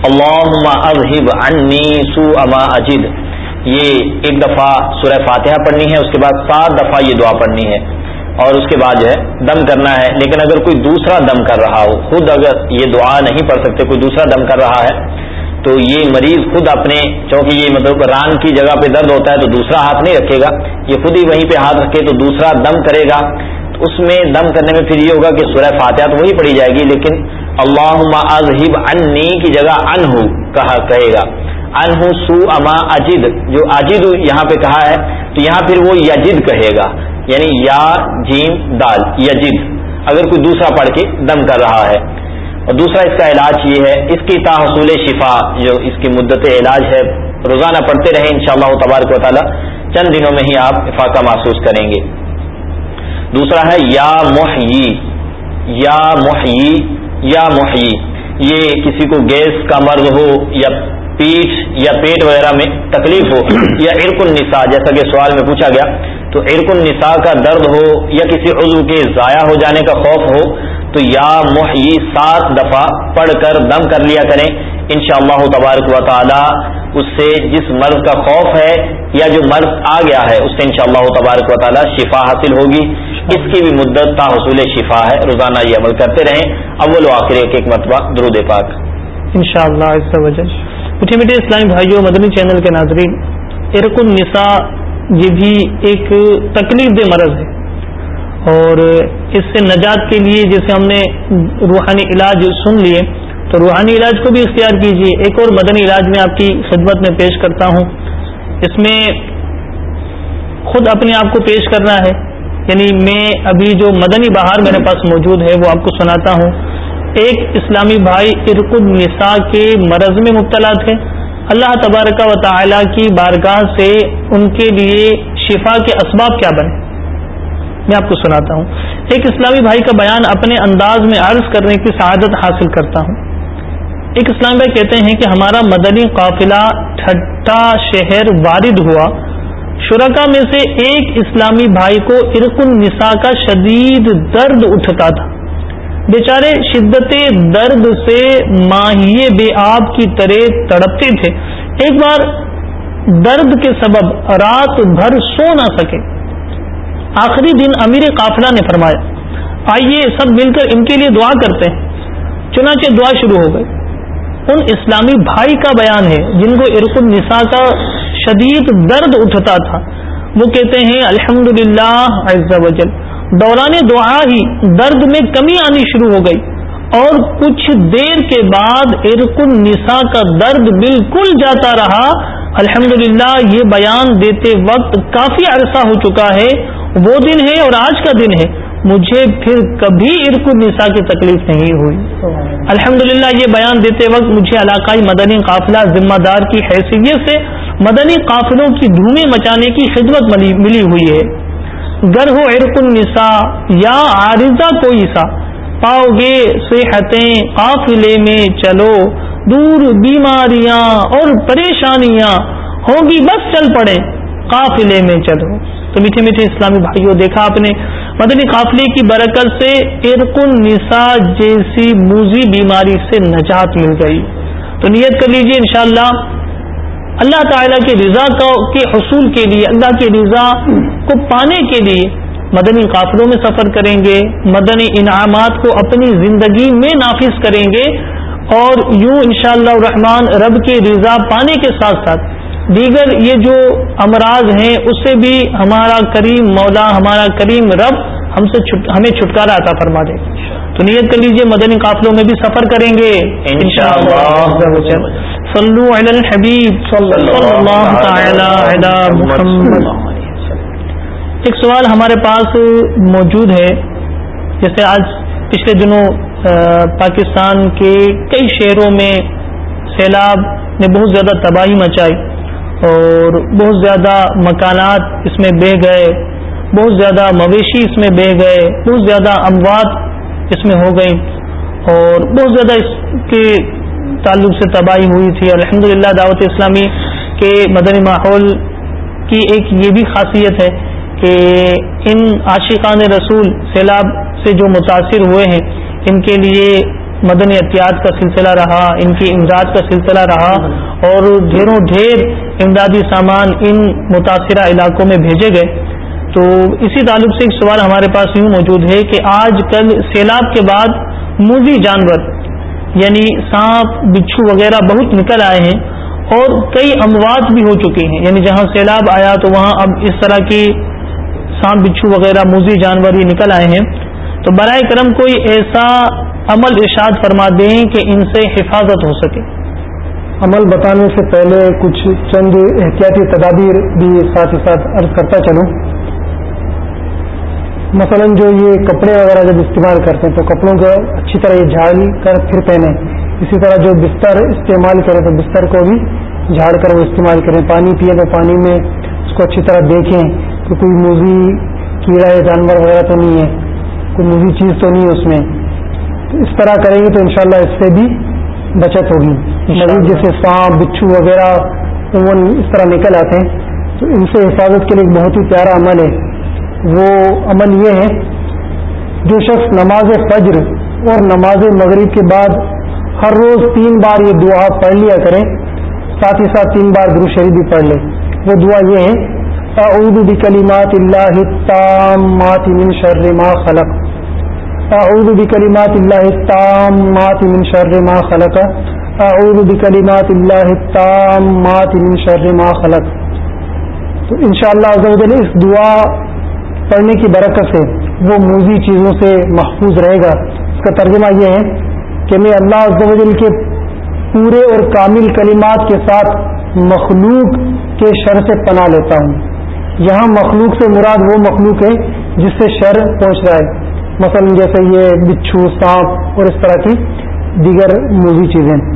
اللہ اذہب عنی سو اما اجد۔ یہ ایک دفعہ سورہ فاتحہ پڑھنی ہے، اس کے بعد سات دفعہ یہ دعا پڑھنی ہے۔ اور اس کے بعد جو ہے دم کرنا ہے۔ لیکن اگر کوئی دوسرا دم کر رہا ہو، خود اگر یہ دعا نہیں پڑھ سکتے، کوئی دوسرا دم کر رہا ہے تو یہ مریض خود اپنے چونکہ یہ مطلب ران کی جگہ پہ درد ہوتا ہے تو دوسرا ہاتھ نہیں رکھے گا، یہ خود ہی وہیں پہ ہاتھ رکھے تو دوسرا دم کرے گا۔ اس میں دم کرنے میں پھر یہ ہوگا کہ سورہ فاتحہ تو وہی پڑھی جائے گی، لیکن اللہ اذہب انی کی جگہ ان کہا کہے گا۔ ان سو اما اجد، جو اجد یہاں پہ کہا ہے، تو یہاں پھر وہ یجد کہے گا۔ یعنی یا، جیم، دال، یجد۔ اگر کوئی دوسرا پڑھ کے دم کر رہا ہے۔ اور دوسرا اس کا علاج یہ ہے، اس کی تاحصول شفا، جو اس کی مدت علاج ہے، روزانہ پڑھتے رہیں انشاءاللہ شاء اللہ تبارک و تعالی، چند دنوں میں ہی آپ افاقہ محسوس کریں گے۔ دوسرا ہے، یا محیی یا محیی یا محیی۔ یہ کسی کو گیس کا مرض ہو، یا پیٹھ یا پیٹ وغیرہ میں تکلیف ہو، یا عرق النساء، جیسا کہ سوال میں پوچھا گیا تو عرق النساء کا درد ہو یا کسی عضو کے ضائع ہو جانے کا خوف ہو، تو یا محیی سات دفعہ پڑھ کر دم کر لیا کریں۔ ان شاء اللہ تبارک و تعالی اس سے جس مرض کا خوف ہے یا جو مرض آ گیا ہے، اس سے ان شاء اللہ تبارک و تعالی شفا حاصل ہوگی۔ اس کی بھی مدت تا حصول شفا ہے۔ روزانہ یہ عمل کرتے رہیں۔ اول و آخر ایک ایک مرتبہ درود پاک۔ ان شاء اللہ میٹھے میٹھے اسلامی بھائیوں، مدنی چینل کے ناظرین ارک النساء یہ بھی ایک تکلیف دہ مرض ہے۔ اور اس سے نجات کے لیے جیسے ہم نے روحانی علاج سن لیے، تو روحانی علاج کو بھی اختیار کیجیے ایک اور مدنی علاج میں آپ کی خدمت میں پیش کرتا ہوں۔ اس میں خود اپنے آپ کو پیش کرنا ہے۔ یعنی میں ابھی جو مدنی بہار میرے پاس موجود ہے، وہ آپ کو سناتا ہوں۔ ایک اسلامی بھائی ارق النساء کے مرض میں مبتلا تھے۔ اللہ تبارک و تعالی کی بارگاہ سے ان کے لیے شفا کے اسباب کیا بنے؟ میں آپ کو سناتا ہوں۔ ایک اسلامی بھائی کا بیان اپنے انداز میں عرض کرنے کی سعادت حاصل کرتا ہوں۔ ایک اسلامی بھائی کہتے ہیں کہ ہمارا مدنی قافلہ ٹھٹا شہر وارد ہوا۔ شرکا میں سے ایک اسلامی بھائی کو ارق النساء کا شدید درد اٹھتا تھا۔ بیچارے شدت درد سے ماہیے بے آب کی طرح تڑپتے تھے۔ ایک بار درد کے سبب رات بھر سو نہ سکے۔ آخری دن امیر قافلہ نے فرمایا، آئیے سب مل کر ان کے لیے دعا کرتے ہیں۔ چنانچہ دعا شروع ہو گئی۔ ان اسلامی بھائی کا بیان ہے، جن کو ارق النساء کا شدید درد اٹھتا تھا۔ وہ کہتے ہیں الحمد للہ وجل۔ دوران دعا ہی درد میں کمی آنی شروع ہو گئی اور کچھ دیر کے بعد ارق النساء کا درد بالکل جاتا رہا۔ الحمدللہ، یہ بیان دیتے وقت کافی عرصہ ہو چکا ہے۔ وہ دن ہے اور آج کا دن ہے۔ مجھے پھر کبھی ارق النساء کی تکلیف نہیں ہوئی۔ الحمدللہ، یہ بیان دیتے وقت مجھے علاقائی مدنی قافلہ ذمہ دار کی حیثیت سے مدنی قافلوں کی دھومیں مچانے کی خدمت ملی ہوئی ہے۔ گر ہو عرق النساء، یا عارضہ کوئی سا۔ پاؤ گے صحتیں قافلے میں چلو۔ دور بیماریاں اور پریشانیاں ہوگی، بس چل پڑے قافلے میں چلو۔ تو میٹھے میٹھے اسلامی بھائیوں، دیکھا آپ نے؟ مدنی قافلے کی برکت سے ارق النساء جیسی موزی بیماری سے نجات مل گئی۔ تو نیت کر لیجیے انشاءاللہ اللہ تعالیٰ کی رضا کے حصول کے لیے اللہ کی رضا کو پانے کے لیے مدنی قافلوں میں سفر کریں گے مدنی انعامات کو اپنی زندگی میں نافذ کریں گے اور یوں انشاءاللہ اللہ الرحمن رب کی رضا پانے کے ساتھ ساتھ دیگر یہ جو امراض ہیں اس سے بھی ہمارا کریم مولا ہمارا کریم رب ہم سے چھٹ ہمیں چھٹکارا عطا فرما دے۔ تو نیت کر لیجیے مدنی قافلوں میں بھی سفر کریں گے۔ انشاءاللہ۔ صلو علی الحبیب صلی اللہ تعالی علی محمد. ایک سوال ہمارے پاس موجود ہے، جیسے آج پچھلے دنوں پاکستان کے کئی شہروں میں سیلاب نے بہت زیادہ تباہی مچائی اور بہت زیادہ مکانات اس میں بہ گئے، بہت زیادہ مویشی اس میں بہ گئے، بہت زیادہ اموات اس میں ہو گئی اور بہت زیادہ اس کے تعلق سے تباہی ہوئی تھی۔ الحمد للہ دعوت اسلامی کے مدنی ماحول کی ایک یہ بھی خاصیت ہے کہ ان عاشقان رسول سیلاب سے جو متاثر ہوئے ہیں، ان کے لیے مدنی احتیاط کا سلسلہ رہا، ان کی امداد کا سلسلہ رہا اور ڈھیروں ڈھیر امدادی سامان ان متاثرہ علاقوں میں بھیجے گئے۔ تو اسی تعلق سے ایک سوال ہمارے پاس یوں موجود ہے کہ آج کل سیلاب کے بعد موزی جانور یعنی سانپ، بچھو وغیرہ بہت نکل آئے ہیں اور کئی اموات بھی ہو چکے ہیں۔ یعنی جہاں سیلاب آیا تو وہاں اب اس طرح کی سانپ، بچھو وغیرہ، موزی جانور بھی نکل آئے ہیں۔ تو برائے کرم کوئی ایسا عمل ارشاد فرما دیں کہ ان سے حفاظت ہو سکے۔ عمل بتانے سے پہلے کچھ چند احتیاطی تدابیر بھی ساتھ ہی ساتھ عرض کرتا چلوں۔ مثلا جو یہ کپڑے وغیرہ جب استعمال کرتے ہیں تو کپڑوں کو اچھی طرح یہ جھاڑ کر پھر پہنے۔ اسی طرح جو بستر استعمال کریں تو بستر کو بھی جھاڑ کر وہ استعمال کریں۔ پانی پیئیں تو پانی میں اس کو اچھی طرح دیکھیں کہ کوئی موزی کیڑا یا جانور وغیرہ تو نہیں ہے کوئی موزی چیز تو نہیں ہے اس میں۔ تو اس طرح کریں گے تو انشاءاللہ اس سے بھی بچت ہوگی۔ مزید جیسے سانپ بچھو وغیرہ عموماً اس طرح نکل آتے ہیں۔ تو ان سے حفاظت کے لیے ایک بہت ہی پیارا عمل ہے۔ وہ عمل یہ ہے جو شخص نماز فجر اور نماز مغرب کے بعد ہر روز تین بار یہ دعا پڑھ لیا کریں، ساتھ ہی ساتھ تین بار درو شریف بھی پڑھ لیں۔ وہ دعا یہ ہے اعوذ بکلمات اللہ التامات من شر ما خلق۔ اعوذ بکلمات اللہ التامات من شر ما خلق۔ اعوذ بکلمات اللہ التامات من شر ما خلق۔ تو انشاءاللہ عزوجل اس دعا پڑھنے کی برکت سے وہ موزی چیزوں سے محفوظ رہے گا۔ اس کا ترجمہ یہ ہے کہ میں اللہ عزوجل کے پورے اور کامل کلمات کے ساتھ مخلوق کے شر سے پناہ لیتا ہوں۔ یہاں مخلوق سے مراد وہ مخلوق ہے جس سے شر پہنچ رہا ہے۔ مثلا جیسے یہ بچھو، سانپ اور اس طرح کی دیگر موزی چیزیں۔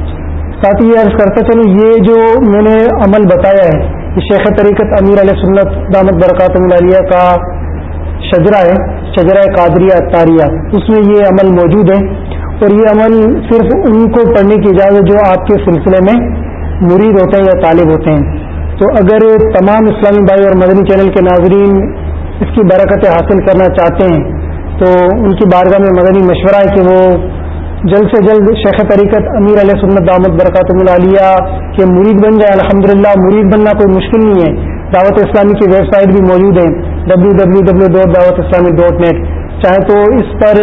ساتھ ہی عرض کرتا چلو یہ جو میں نے عمل بتایا ہے، یہ شیخ طریقت امیر علیہ سنت دامت برکات ملالیہ کا شجرا ہے شجرا قادریہ تاریہ اس میں یہ عمل موجود ہے اور یہ عمل صرف ان کو پڑھنے کی اجازت جو آپ کے سلسلے میں مرید ہوتے ہیں یا طالب ہوتے ہیں۔ تو اگر تمام اسلامی بھائی اور مدنی چینل کے ناظرین اس کی برکتیں حاصل کرنا چاہتے ہیں، تو ان کی بارگاہ میں مدنی مشورہ ہے کہ وہ جلد سے جلد شیخ طریقت امیر علیہ سنت دامت برکات العالیہ کے مرید بن جائے الحمدللہ مرید بننا کوئی مشکل نہیں ہے۔ دعوت اسلامی کی ویب سائٹ بھی موجود ہے ڈبلو ڈبلو ڈبلو ڈاٹ دعوت اسلامی ڈاٹ نیٹ چاہے تو اس پر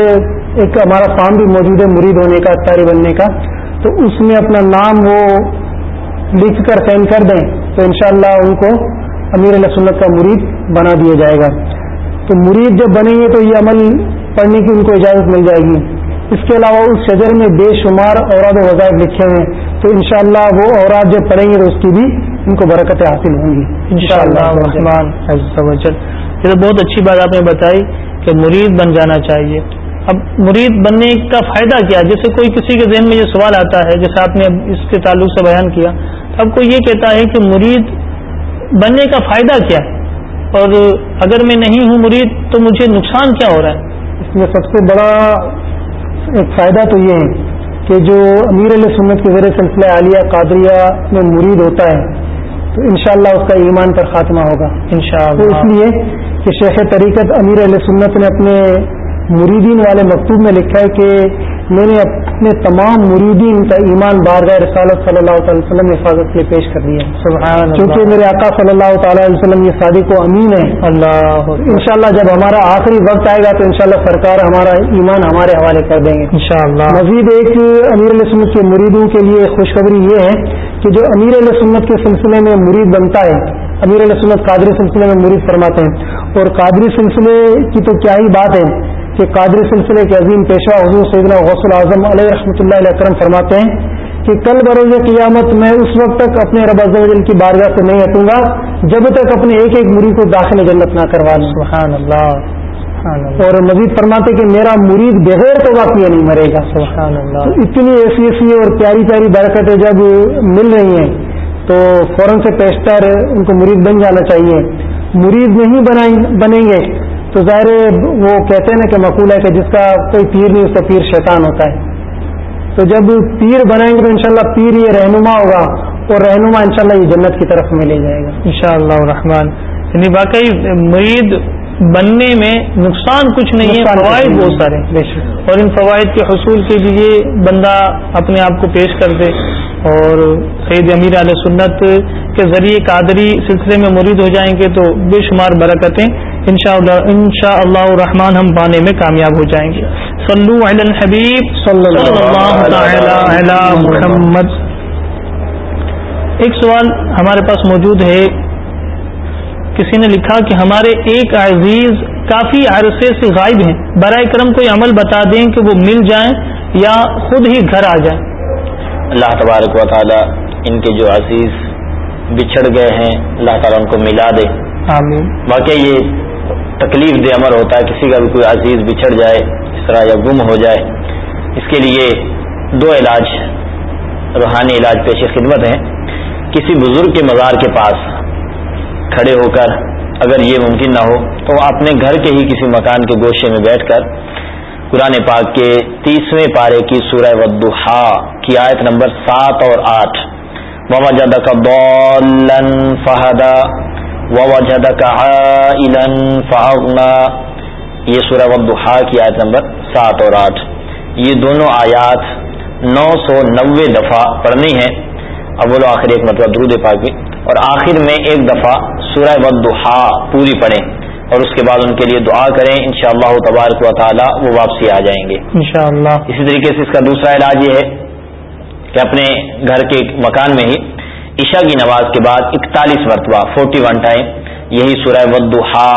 ایک ہمارا فارم بھی موجود ہے مرید ہونے کا اختاری بننے کا۔ تو اس میں اپنا نام وہ لکھ کر سینڈ کر دیں تو انشاءاللہ ان کو امیر علیہ سنت کا مرید بنا دیا جائے گا۔ تو مرید جب بنیں گے تو یہ عمل پڑھنے کی ان کو اجازت مل جائے گی۔ اس کے علاوہ اس شجر میں بے شمار اوراد و وظائف لکھے ہیں۔ تو انشاءاللہ وہ اوراد جب پڑھیں گے تو اس کی بھی ان کو برکتیں حاصل ہوں گی۔ ان شاء اللہ یہ تو بہت اچھی بات آپ نے بتائی کہ مرید بن جانا چاہیے۔ اب مرید بننے کا فائدہ کیا؟ جیسے کوئی کسی کے ذہن میں یہ سوال آتا ہے جیسے آپ نے اس کے تعلق سے بیان کیا اب کوئی یہ کہتا ہے کہ مرید بننے کا فائدہ کیا؟ ہے اور اگر میں نہیں ہوں مرید تو مجھے نقصان کیا ہو رہا ہے؟ اس میں سب سے بڑا ایک فائدہ تو یہ ہے کہ جو امیر علیہ سنت کے ذریعے سلسلہ عالیہ قادریہ میں مرید ہوتا ہے تو انشاءاللہ اس کا ایمان پر خاتمہ ہوگا. انشاءاللہ. تو اس لیے کہ شیخ طریقت امیر علیہ سنت نے اپنے مریدین والے مکتوب میں لکھا ہے کہ میں نے اپنے تمام مریدین کا ایمان بارگاہ رسالت صلی اللہ تعالی وسلم حفاظت کے لیے پیش کر دیا کیونکہ میرے آقا صلی اللہ تعالی وسلم یہ صادق و امین ہے اللہ انشاءاللہ جب ہمارا آخری وقت آئے گا تو انشاءاللہ سرکار ہمارا ایمان ہمارے حوالے کر دیں گے۔ انشاءاللہ۔ مزید ایک امیر علیہ سنت کے مریدوں کے لیے خوشخبری یہ ہے کہ جو امیر علیہ سنت کے سلسلے میں مرید بنتا ہے امیر علیہ سنت قادری سلسلے میں مرید فرماتے ہیں۔ اور قادری سلسلے کی تو کیا ہی بات ہے کہ قادری سلسلے کے عظیم پیشہ حضور سیدنا غوث العظم علیہ رحمۃ اللہ علیہ اکرم فرماتے ہیں کہ کل بروز قیامت میں اس وقت تک اپنے رب ازل کی بارگاہ سے نہیں ہٹوں گا جب تک اپنے ایک ایک مرید کو داخل جنت نہ کروا لوں سبحان اللہ اور مزید فرماتے کہ میرا مرید بغیر تو واقعی نہیں مرے گا۔ سبحان اللہ اتنی ایسی ایسی اور پیاری پیاری برکتیں جب مل رہی ہیں تو فوراً سے پیشتر ان کو مرید بن جانا چاہیے۔ مرید نہیں بنیں گے تو ظاہر وہ کہتے ہیں نا کہ مقول ہے کہ جس کا کوئی پیر نہیں اس کا پیر شیطان ہوتا ہے۔ تو جب پیر بنائیں گے تو انشاءاللہ پیر یہ رہنما ہوگا اور رہنما انشاءاللہ یہ جنت کی طرف میں لے جائے گا۔ ان شاء اللہ رحمان یعنی واقعی مرید بننے میں نقصان کچھ نہیں ہے فوائد بہت۔ سارے۔ اور ان فوائد کے حصول کے لیے بندہ اپنے آپ کو پیش کر دے۔ اور سید امیر علیہ سنت کے ذریعے قادری سلسلے میں مرید ہو جائیں گے تو بے شمار برکتیں۔ ان شاء اللہ ان شاء اللہ الرحمن ہم پانے میں کامیاب ہو جائیں گے۔ صلو علی الحبیب صلی اللہ تعالی علی محمد۔ ایک سوال ہمارے پاس موجود ہے۔ کسی نے لکھا کہ ہمارے ایک عزیز کافی عرصے سے غائب ہیں۔ برائے کرم کوئی عمل بتا دیں کہ وہ مل جائیں یا خود ہی گھر آ جائیں۔ اللہ تبارک و تعالی ان کے جو عزیز بچھڑ گئے ہیں اللہ تعالیٰ ان کو ملا دے۔ آمین۔ واقعی یہ تکلیف دہ امر ہوتا ہے، کسی کا بھی کوئی عزیز بچھڑ جائے، اس طرح یا گم ہو جائے۔ اس کے لیے دو علاج، روحانی علاج پیش خدمت ہیں۔ کسی بزرگ کے مزار کے پاس کھڑے ہو کر اگر یہ ممکن نہ ہو، تو اپنے گھر کے ہی کسی مکان کے گوشے میں بیٹھ کر قرآن پاک کے تیسویں پارے کی سورہ ودوحا کی آیت نمبر سات اور آٹھ۔ وجد کا بولن فہدا وجد کا فاغنا یہ سورہ ودوحا کی آیت نمبر سات اور آٹھ. یہ دونوں آیات نو سو نوے دفعہ پڑھنی ہے اول و آخر ایک مطلب درود پاک بھی اور آخر میں ایک دفعہ سورہ ودوحا پوری پڑھیں اور اس کے بعد ان کے لیے دعا کریں. انشاءاللہ تبارک و تعالی وہ واپسی آ جائیں گے. انشاءاللہ. اسی طریقے سے اس کا دوسرا علاج یہ ہے کہ اپنے گھر کے مکان میں ہی عشاء کی نماز کے بعد اکتالیس مرتبہ فورٹی ون ٹائم یہی سورہ ودوحا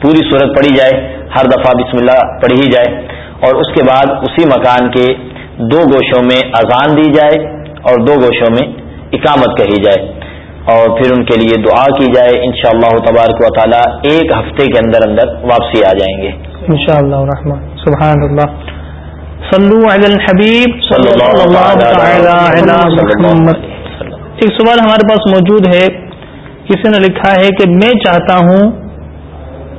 پوری صورت پڑھی جائے، ہر دفعہ بسم اللہ پڑھی ہی جائے۔ اور اس کے بعد اسی مکان کے دو گوشوں میں اذان دی جائے اور دو گوشوں میں اقامت کہی جائے۔ اور پھر ان کے لیے دعا کی جائے۔ انشاءاللہ تبارک و تعالی ایک ہفتے کے اندر اندر واپسی آ جائیں گے۔ انشاءاللہ الرحمن سبحان اللہ صلو علی الحبیب صلی اللہ، تعالی علی محمد۔ ایک سوال ہمارے پاس موجود ہے، کسی نے لکھا ہے کہ میں چاہتا ہوں،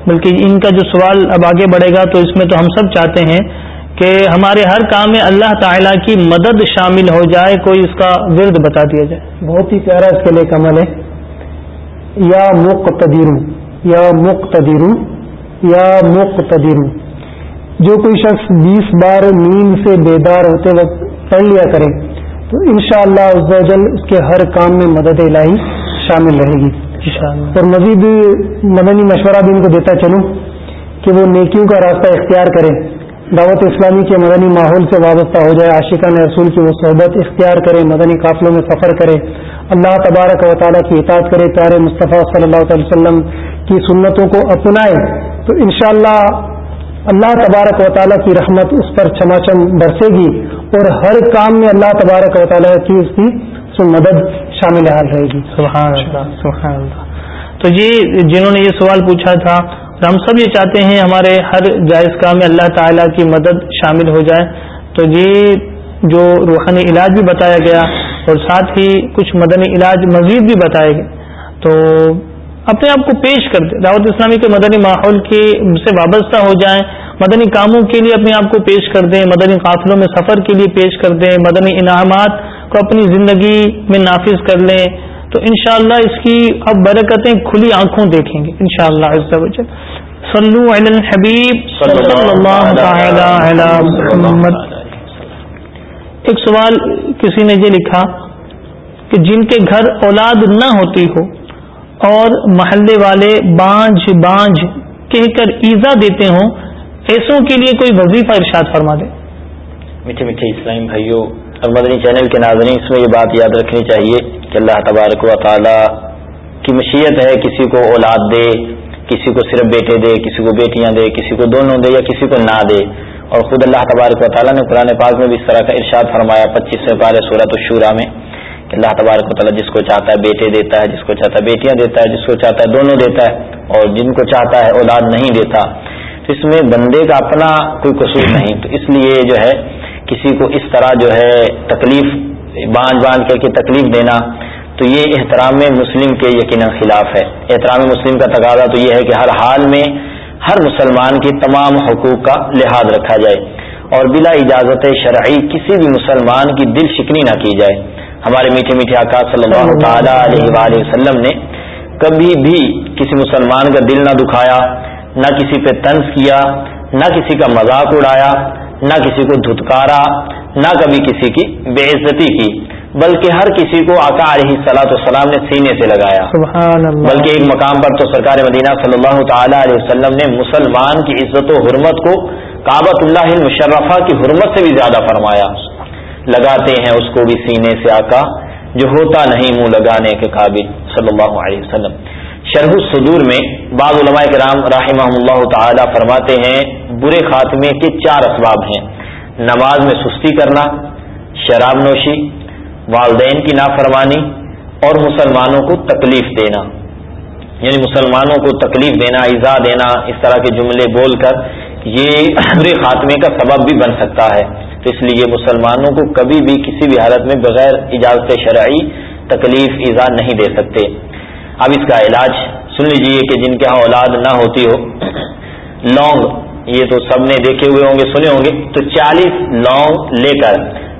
بلکہ ان کا جو سوال اب آگے بڑھے گا، تو اس میں تو ہم سب چاہتے ہیں کہ ہمارے ہر کام میں اللہ تعالیٰ کی مدد شامل ہو جائے، کوئی اس کا ورد بتا دیا جائے۔ بہت ہی پیارا اس کے لیے کمل ہے۔ یا مقتدر یا مقتدر یا مقتدر جو کوئی شخص بیس بار نیند سے بیدار ہوتے وقت پڑھ لیا کرے تو انشاءاللہ شاء اللہ اس کے ہر کام میں مدد الہی شامل رہے گی. اور مزید مدنی مشورہ بھی ان کو دیتا چلوں کہ وہ نیکیوں کا راستہ اختیار کرے دعوت اسلامی کے مدنی ماحول سے وابستہ ہو جائے. عاشقان رسول کی وہ صحبت اختیار کرے مدنی قافلوں میں سفر کرے اللہ تبارک و تعالیٰ کی اطاعت کرے. پیارے مصطفیٰ صلی اللہ تعالی وسلم کی سنتوں کو اپنائے تو انشاءاللہ اللہ تبارک و تعالیٰ کی رحمت اس پر چماچم برسے گی. اور ہر کام میں اللہ تبارک و تعالیٰ کی اس کی سو مدد شامل حال رہے گی۔ سبحان اللہ سبحان اللہ۔ تو یہ جنہوں نے یہ سوال پوچھا تھا ہم سب یہ چاہتے ہیں ہمارے ہر جائز کام میں اللہ تعالیٰ کی مدد شامل ہو جائے۔ تو یہ جو روحانی علاج بھی بتایا گیا اور ساتھ ہی کچھ مدنی علاج مزید بھی بتائے گئے، تو اپنے آپ کو پیش کر دیں دعوت اسلامی کے مدنی ماحول کے سے وابستہ ہو جائیں۔ مدنی کاموں کے لیے اپنے آپ کو پیش کر دیں مدنی قافلوں میں سفر کے لیے پیش کر دیں مدنی انعامات کو اپنی زندگی میں نافذ کر لیں۔ تو انشاءاللہ اس کی اب برکتیں کھلی آنکھوں دیکھیں گے انشاءاللہ شاء اللہ صلو علی الحبیب۔ صلی اللہ تعالی علی محمد۔ ایک سوال کسی نے یہ لکھا کہ جن کے گھر اولاد نہ ہوتی ہو اور محلے والے بانجھ بانجھ کہہ کر ایزا دیتے ہوں ایسوں کے لیے کوئی وظیفہ ارشاد فرما دے۔ میٹھے میٹھے اسلام بھائیوں اور مدنی چینل کے ناظرین، اس میں یہ بات یاد رکھنی چاہیے کہ اللہ تبارک و تعالی کی مشیت ہے کسی کو اولاد دے، کسی کو صرف بیٹے دے، کسی کو بیٹیاں دے، کسی کو دونوں دے یا کسی کو نہ دے۔ اور خود اللہ تبارک و تعالیٰ نے قرآن پاک میں بھی اس طرح کا ارشاد فرمایا پچیسویں پارے صورت الشورا میں، کہ اللہ تبارک و تعالیٰ جس کو چاہتا ہے بیٹے دیتا ہے، جس کو چاہتا ہے بیٹیاں دیتا ہے، جس کو چاہتا ہے دونوں دیتا ہے، اور جن کو چاہتا ہے اولاد نہیں دیتا اس میں بندے کا اپنا کوئی قصور نہیں۔ تو اس لیے جو ہے، کسی کو اس طرح جو ہے تکلیف باندھ باندھ کر کے تکلیف دینا، تو یہ احترام مسلم کے یقیناً خلاف ہے۔ احترام مسلم کا تقاضا تو یہ ہے کہ ہر حال میں ہر مسلمان کے تمام حقوق کا لحاظ رکھا جائے اور بلا اجازت شرعی کسی بھی مسلمان کی دل شکنی نہ کی جائے۔ ہمارے میٹھے میٹھے آکاش صلی اللہ تعالی علیہ وآلہ وسلم نے کبھی بھی کسی مسلمان کا دل نہ دکھایا۔ نہ کسی پہ طنز کیا نہ کسی کا مذاق اڑایا نہ کسی کو دھتکارا نہ کبھی کسی کی بے عزتی کی بلکہ ہر کسی کو آقا علیہ سلاۃ والسلام نے سینے سے لگایا۔ سبحان اللہ۔ بلکہ ایک مقام پر تو سرکار مدینہ صلی اللہ تعالی علیہ وسلم نے مسلمان کی عزت و حرمت کو کابت اللہ مشرفہ کی حرمت سے بھی زیادہ فرمایا۔ لگاتے ہیں اس کو بھی سینے سے آقا جو ہوتا نہیں منہ لگانے کے قابل صلی اللہ علیہ وسلم۔ شرح الصدور میں بعض علماء کرام رحمہ اللہ تعالی فرماتے ہیں، برے خاتمے کے چار اسباب ہیں۔ نماز میں سستی کرنا، شراب نوشی، والدین کی نافرمانی اور مسلمانوں کو تکلیف دینا۔ یعنی مسلمانوں کو تکلیف دینا، ایزا دینا، اس طرح کے جملے بول کر یہ برے خاتمے کا سبب بھی بن سکتا ہے۔ تو اس لیے مسلمانوں کو کبھی بھی کسی بھی حالت میں بغیر اجازت شرعی تکلیف، ایزا نہیں دے سکتے۔ اب اس کا علاج سن لیجیے کہ جن کے ہاں اولاد نہ ہوتی ہو لونگ یہ تو سب نے دیکھے ہوئے ہوں گے، سنے ہوں گے، تو چالیس لونگ لے کر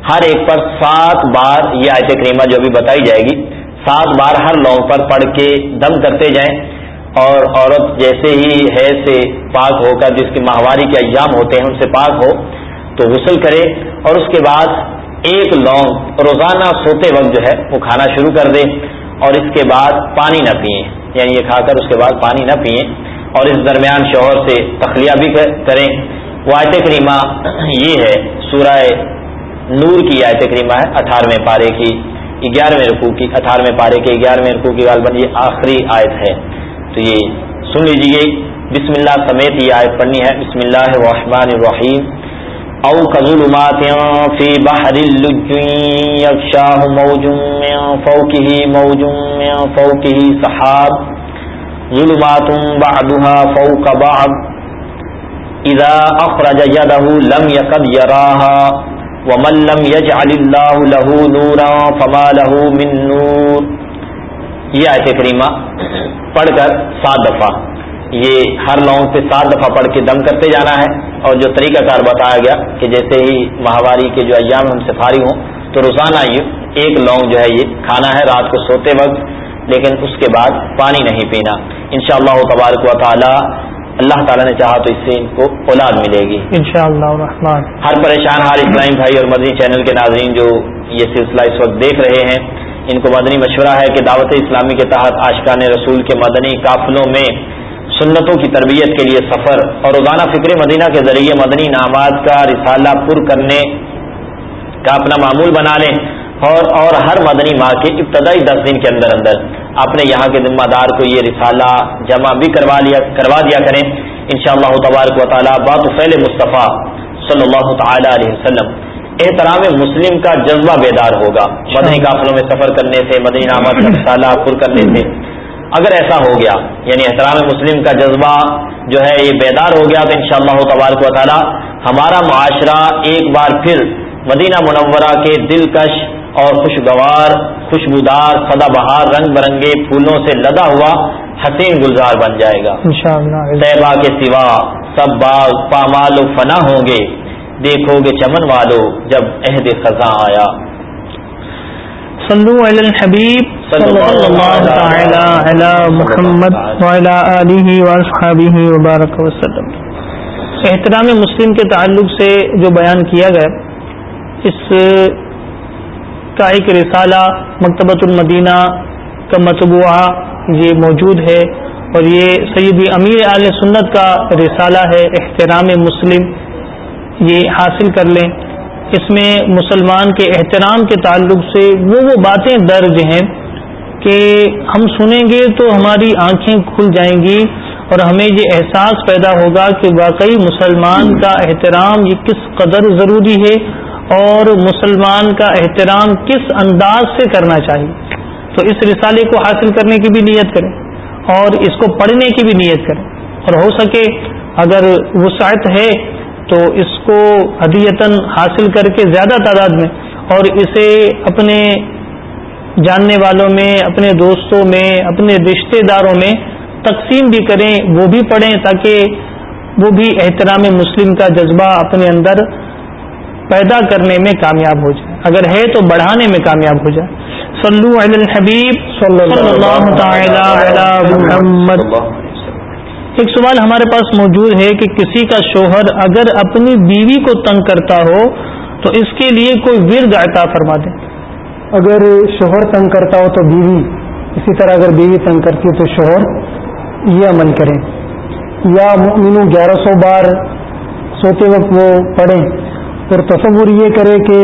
ہر ایک پر سات بار یہ آیت کریمہ جو ابھی بتائی جائے گی، سات بار ہر لونگ پر پڑھ کے دم کرتے جائیں۔ اور عورت جیسے ہی ہے سے پاک ہو کر جس کی ماہواری کے ایام ہوتے ہیں، ان سے پاک ہو، تو غسل کرے۔ اور اس کے بعد ایک لونگ روزانہ سوتے وقت جو ہے، وہ کھانا شروع کر دے۔ اور اس کے بعد پانی نہ پئیں یعنی یہ کھا کر اس کے بعد پانی نہ پئیں اور اس درمیان شوہر سے تخلیہ بھی کریں۔ وہ آیت کریمہ یہ ہے، سورہ نور کی آیت کریمہ ہے، اٹھارہویں پارے کی، گیارہویں رقو کی، اٹھارہویں پارے کے گیارہویں رقو کی، غالباً یہ آخری آیت ہے۔ تو یہ سن لیجیے بسم اللہ سمیت یہ آیت پڑھنی ہے۔ بسم اللہ الرحمن الرحیم۔ او كظلمات في بحر اللجين يغشاه موج من فوقه، موج من فوقه سحاب. ظلمات بعضها فوق بعض. اذا اخرج يده لم يقد يراها. ومن لم يجعل الله له نورا فما له من نور. یہ آیت کریمہ پڑھ کر سات دفعہ یہ ہر لونگ پہ سات دفعہ پڑھ کے دم کرتے جانا ہے اور جو طریقہ کار بتایا گیا کہ جیسے ہی ماہواری کے جو ایام ان سے فارغ ہوں تو روزانہ یہ ایک لونگ جو ہے یہ کھانا ہے رات کو سوتے وقت لیکن اس کے بعد پانی نہیں پینا۔ انشاءاللہ شاء اللہ تبارک و تعالی اللہ تعالیٰ نے چاہا تو اس سے ان کو اولاد ملے گی۔ انشاءاللہ ہر پریشان ہر اسلام بھائی اور مدنی چینل کے ناظرین جو یہ سلسلہ اس وقت دیکھ رہے ہیں ان کو مدنی مشورہ ہے کہ دعوت اسلامی کے تحت آشقان رسول کے مدنی قافلوں میں سنتوں کی تربیت کے لیے سفر اور روزانہ فکر مدینہ کے ذریعے مدنی نامات کا رسالہ پر کرنے کا اپنا معمول بنا لیں اور اور ہر مدنی ماہ کے ابتدائی دس دن کے اندر اندر اپنے یہاں کے ذمہ دار کو یہ رسالہ جمع بھی کروا لیا کروا دیا کریں۔ ان شاء اللہ تبارک و تعالیٰ بات فیل مصطفیٰ صلی اللہ تعالی علیہ وسلم احترام مسلم کا جذبہ بیدار ہوگا۔ مدنی قافلوں میں سفر کرنے سے مدنی نامت کا رسالہ پر کرنے سے۔ اگر ایسا ہو گیا یعنی احترام مسلم کا جذبہ جو ہے یہ بیدار ہو گیا تو ان شاء اللہ تبارک و تعالیٰ ہمارا معاشرہ ایک بار پھر مدینہ منورہ کے دلکش اور خوشگوار خوشبودار سدا بہار رنگ برنگے پھولوں سے لدا ہوا حسین گلزار بن جائے گا۔ طیبہ کے سوا سب باغ پامال و فنا ہوں گے۔ دیکھو گے چمن والو جب عہد خزاں آیا۔ صلو علی الحبیب۔ صلی اللہ علی محمد وعلی آلہ واصحابہ وبارک وسلم. احترام مسلم کے تعلق سے جو بیان کیا گیا اس کا ایک رسالہ مکتبۃ المدینہ کا مطبوعہ یہ موجود ہے اور یہ سیدی امیر علیہ سنت کا رسالہ ہے احترام مسلم یہ حاصل کر لیں۔ اس میں مسلمان کے احترام کے تعلق سے وہ وہ باتیں درج ہیں کہ ہم سنیں گے تو ہماری آنکھیں کھل جائیں گی اور ہمیں یہ احساس پیدا ہوگا کہ واقعی مسلمان کا احترام یہ کس قدر ضروری ہے اور مسلمان کا احترام کس انداز سے کرنا چاہیے۔ تو اس رسالے کو حاصل کرنے کی بھی نیت کریں اور اس کو پڑھنے کی بھی نیت کریں۔ اور ہو سکے اگر وسعت ہے تو اس کو ہدیتاً حاصل کر کے زیادہ تعداد میں اور اسے اپنے جاننے والوں میں اپنے دوستوں میں اپنے رشتہ داروں میں تقسیم بھی کریں وہ بھی پڑھیں تاکہ وہ بھی احترام مسلم کا جذبہ اپنے اندر پیدا کرنے میں کامیاب ہو جائے۔ اگر ہے تو بڑھانے میں کامیاب ہو جائے۔ صلو علی الحبیب صلی اللہ تعالی علی محمد۔ ایک سوال ہمارے پاس موجود ہے کہ کسی کا شوہر اگر اپنی بیوی کو تنگ کرتا ہو تو اس کے لیے کوئی ورد عطا فرما دیں اگر شوہر تنگ کرتا ہو تو بیوی، اسی طرح اگر بیوی تنگ کرتی ہے تو شوہر، یہ عمل کریں۔ یا مینو گیارہ سو بار سوتے وقت وہ پڑھیں، اور تصور یہ کرے کہ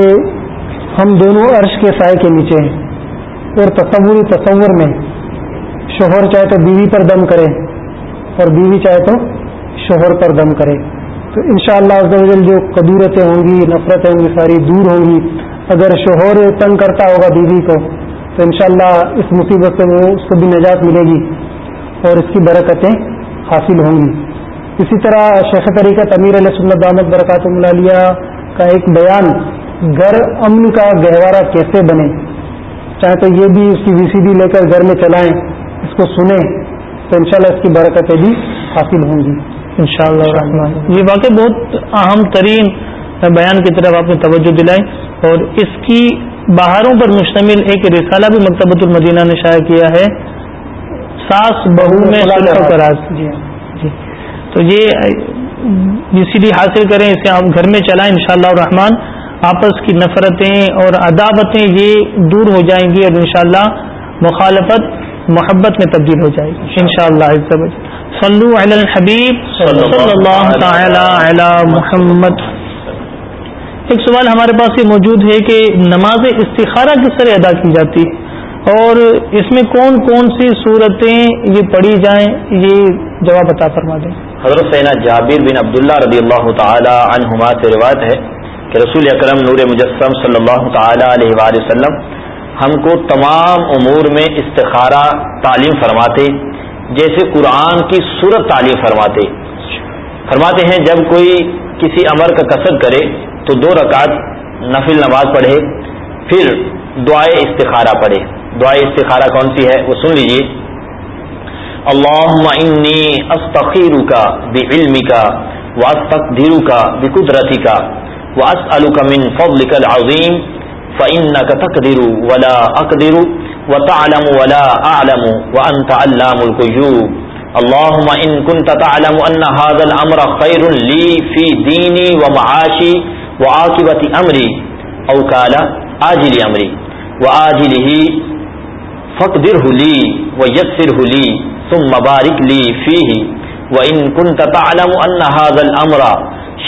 ہم دونوں عرش کے سائے کے نیچے ہیں۔ اور تصوری تصور میں شوہر چاہے تو بیوی پر دم کرے، اور بیوی چاہے تو شوہر پر دم کرے۔ تو انشاءاللہ شاء اللہ جو قدورتیں ہوں گی، نفرتیں ہوں گی، ساری دور ہوں گی اگر شوہر تنگ کرتا ہوگا بیوی کو، تو انشاءاللہ اس مصیبت سے وہ اس کو بھی نجات ملے گی اور اس کی برکتیں حاصل ہوں گی۔ اسی طرح شیخ طریقہ امیر علیہ سنت دامت برکات الملیہ کا ایک بیان گھر امن کا گہوارہ کیسے بنے؟ چاہے تو یہ بھی اس کی وی سی ڈی لے کر گھر میں چلائیں، اس کو سنیں، تو انشاءاللہ اس کی برکتیں بھی حاصل ہوں گی۔ انشاءاللہ شاء یہ واقع بہت اہم ترین بیان کی طرف آپ نے توجہ دلائی۔ اور اس کی باہروں پر مشتمل ایک رسالہ بھی مکتبۃ المدینہ نے شائع کیا ہے۔ ساس بہو میں راز جی۔ جی۔ تو یہ جی سی ڈی حاصل کریں اسے آپ گھر میں چلائیں انشاءاللہ شاء الرحمان آپس کی نفرتیں اور عدابتیں یہ دور ہو جائیں گی اور انشاءاللہ مخالفت محبت میں تبدیل ہو جائے گی۔ ان شاء اللہ صلو علی الحبیب۔ صلی اللہ تعالی علی محمد۔ ایک سوال ہمارے پاس یہ موجود ہے کہ نماز استخارہ کس طرح ادا کی جاتی؟ اور اس میں کون کون سی صورتیں یہ پڑھی جائیں؟ یہ جواب عطا فرما دیں۔ حضرت سینا جابر بن عبداللہ رضی اللہ تعالی عنہما سے روایت ہے کہ رسول اکرم نور مجسم صلی اللہ تعالی علیہ وآلہ وسلم ہم کو تمام امور میں استخارہ تعلیم فرماتے، جیسے قرآن کی صورت تعلیم فرماتے۔ فرماتے ہیں، جب کوئی کسی امر کا کثر کرے تو دو رکعت نفل نماز پڑھے، پھر دعائے استخارہ پڑھے۔ دعائے استخارہ کون سی ہے؟ وہ سن لیجیے اللہ انی استخیر کا بے علم کا واسطیرو کا بے قدرتی کا واسط من فضلك العظیم فإنك تقدر ولا أقدر وتعلم ولا أعلم وأنت علام الغيوب اللهم إن كنت تعلم أن هذا الأمر خير لي في ديني ومعاشي وعاقبة أمري أو قال آجل أمري وآجله فاقدره لي ويسره لي ثم بارك لي فيه وإن كنت تعلم أن هذا الأمر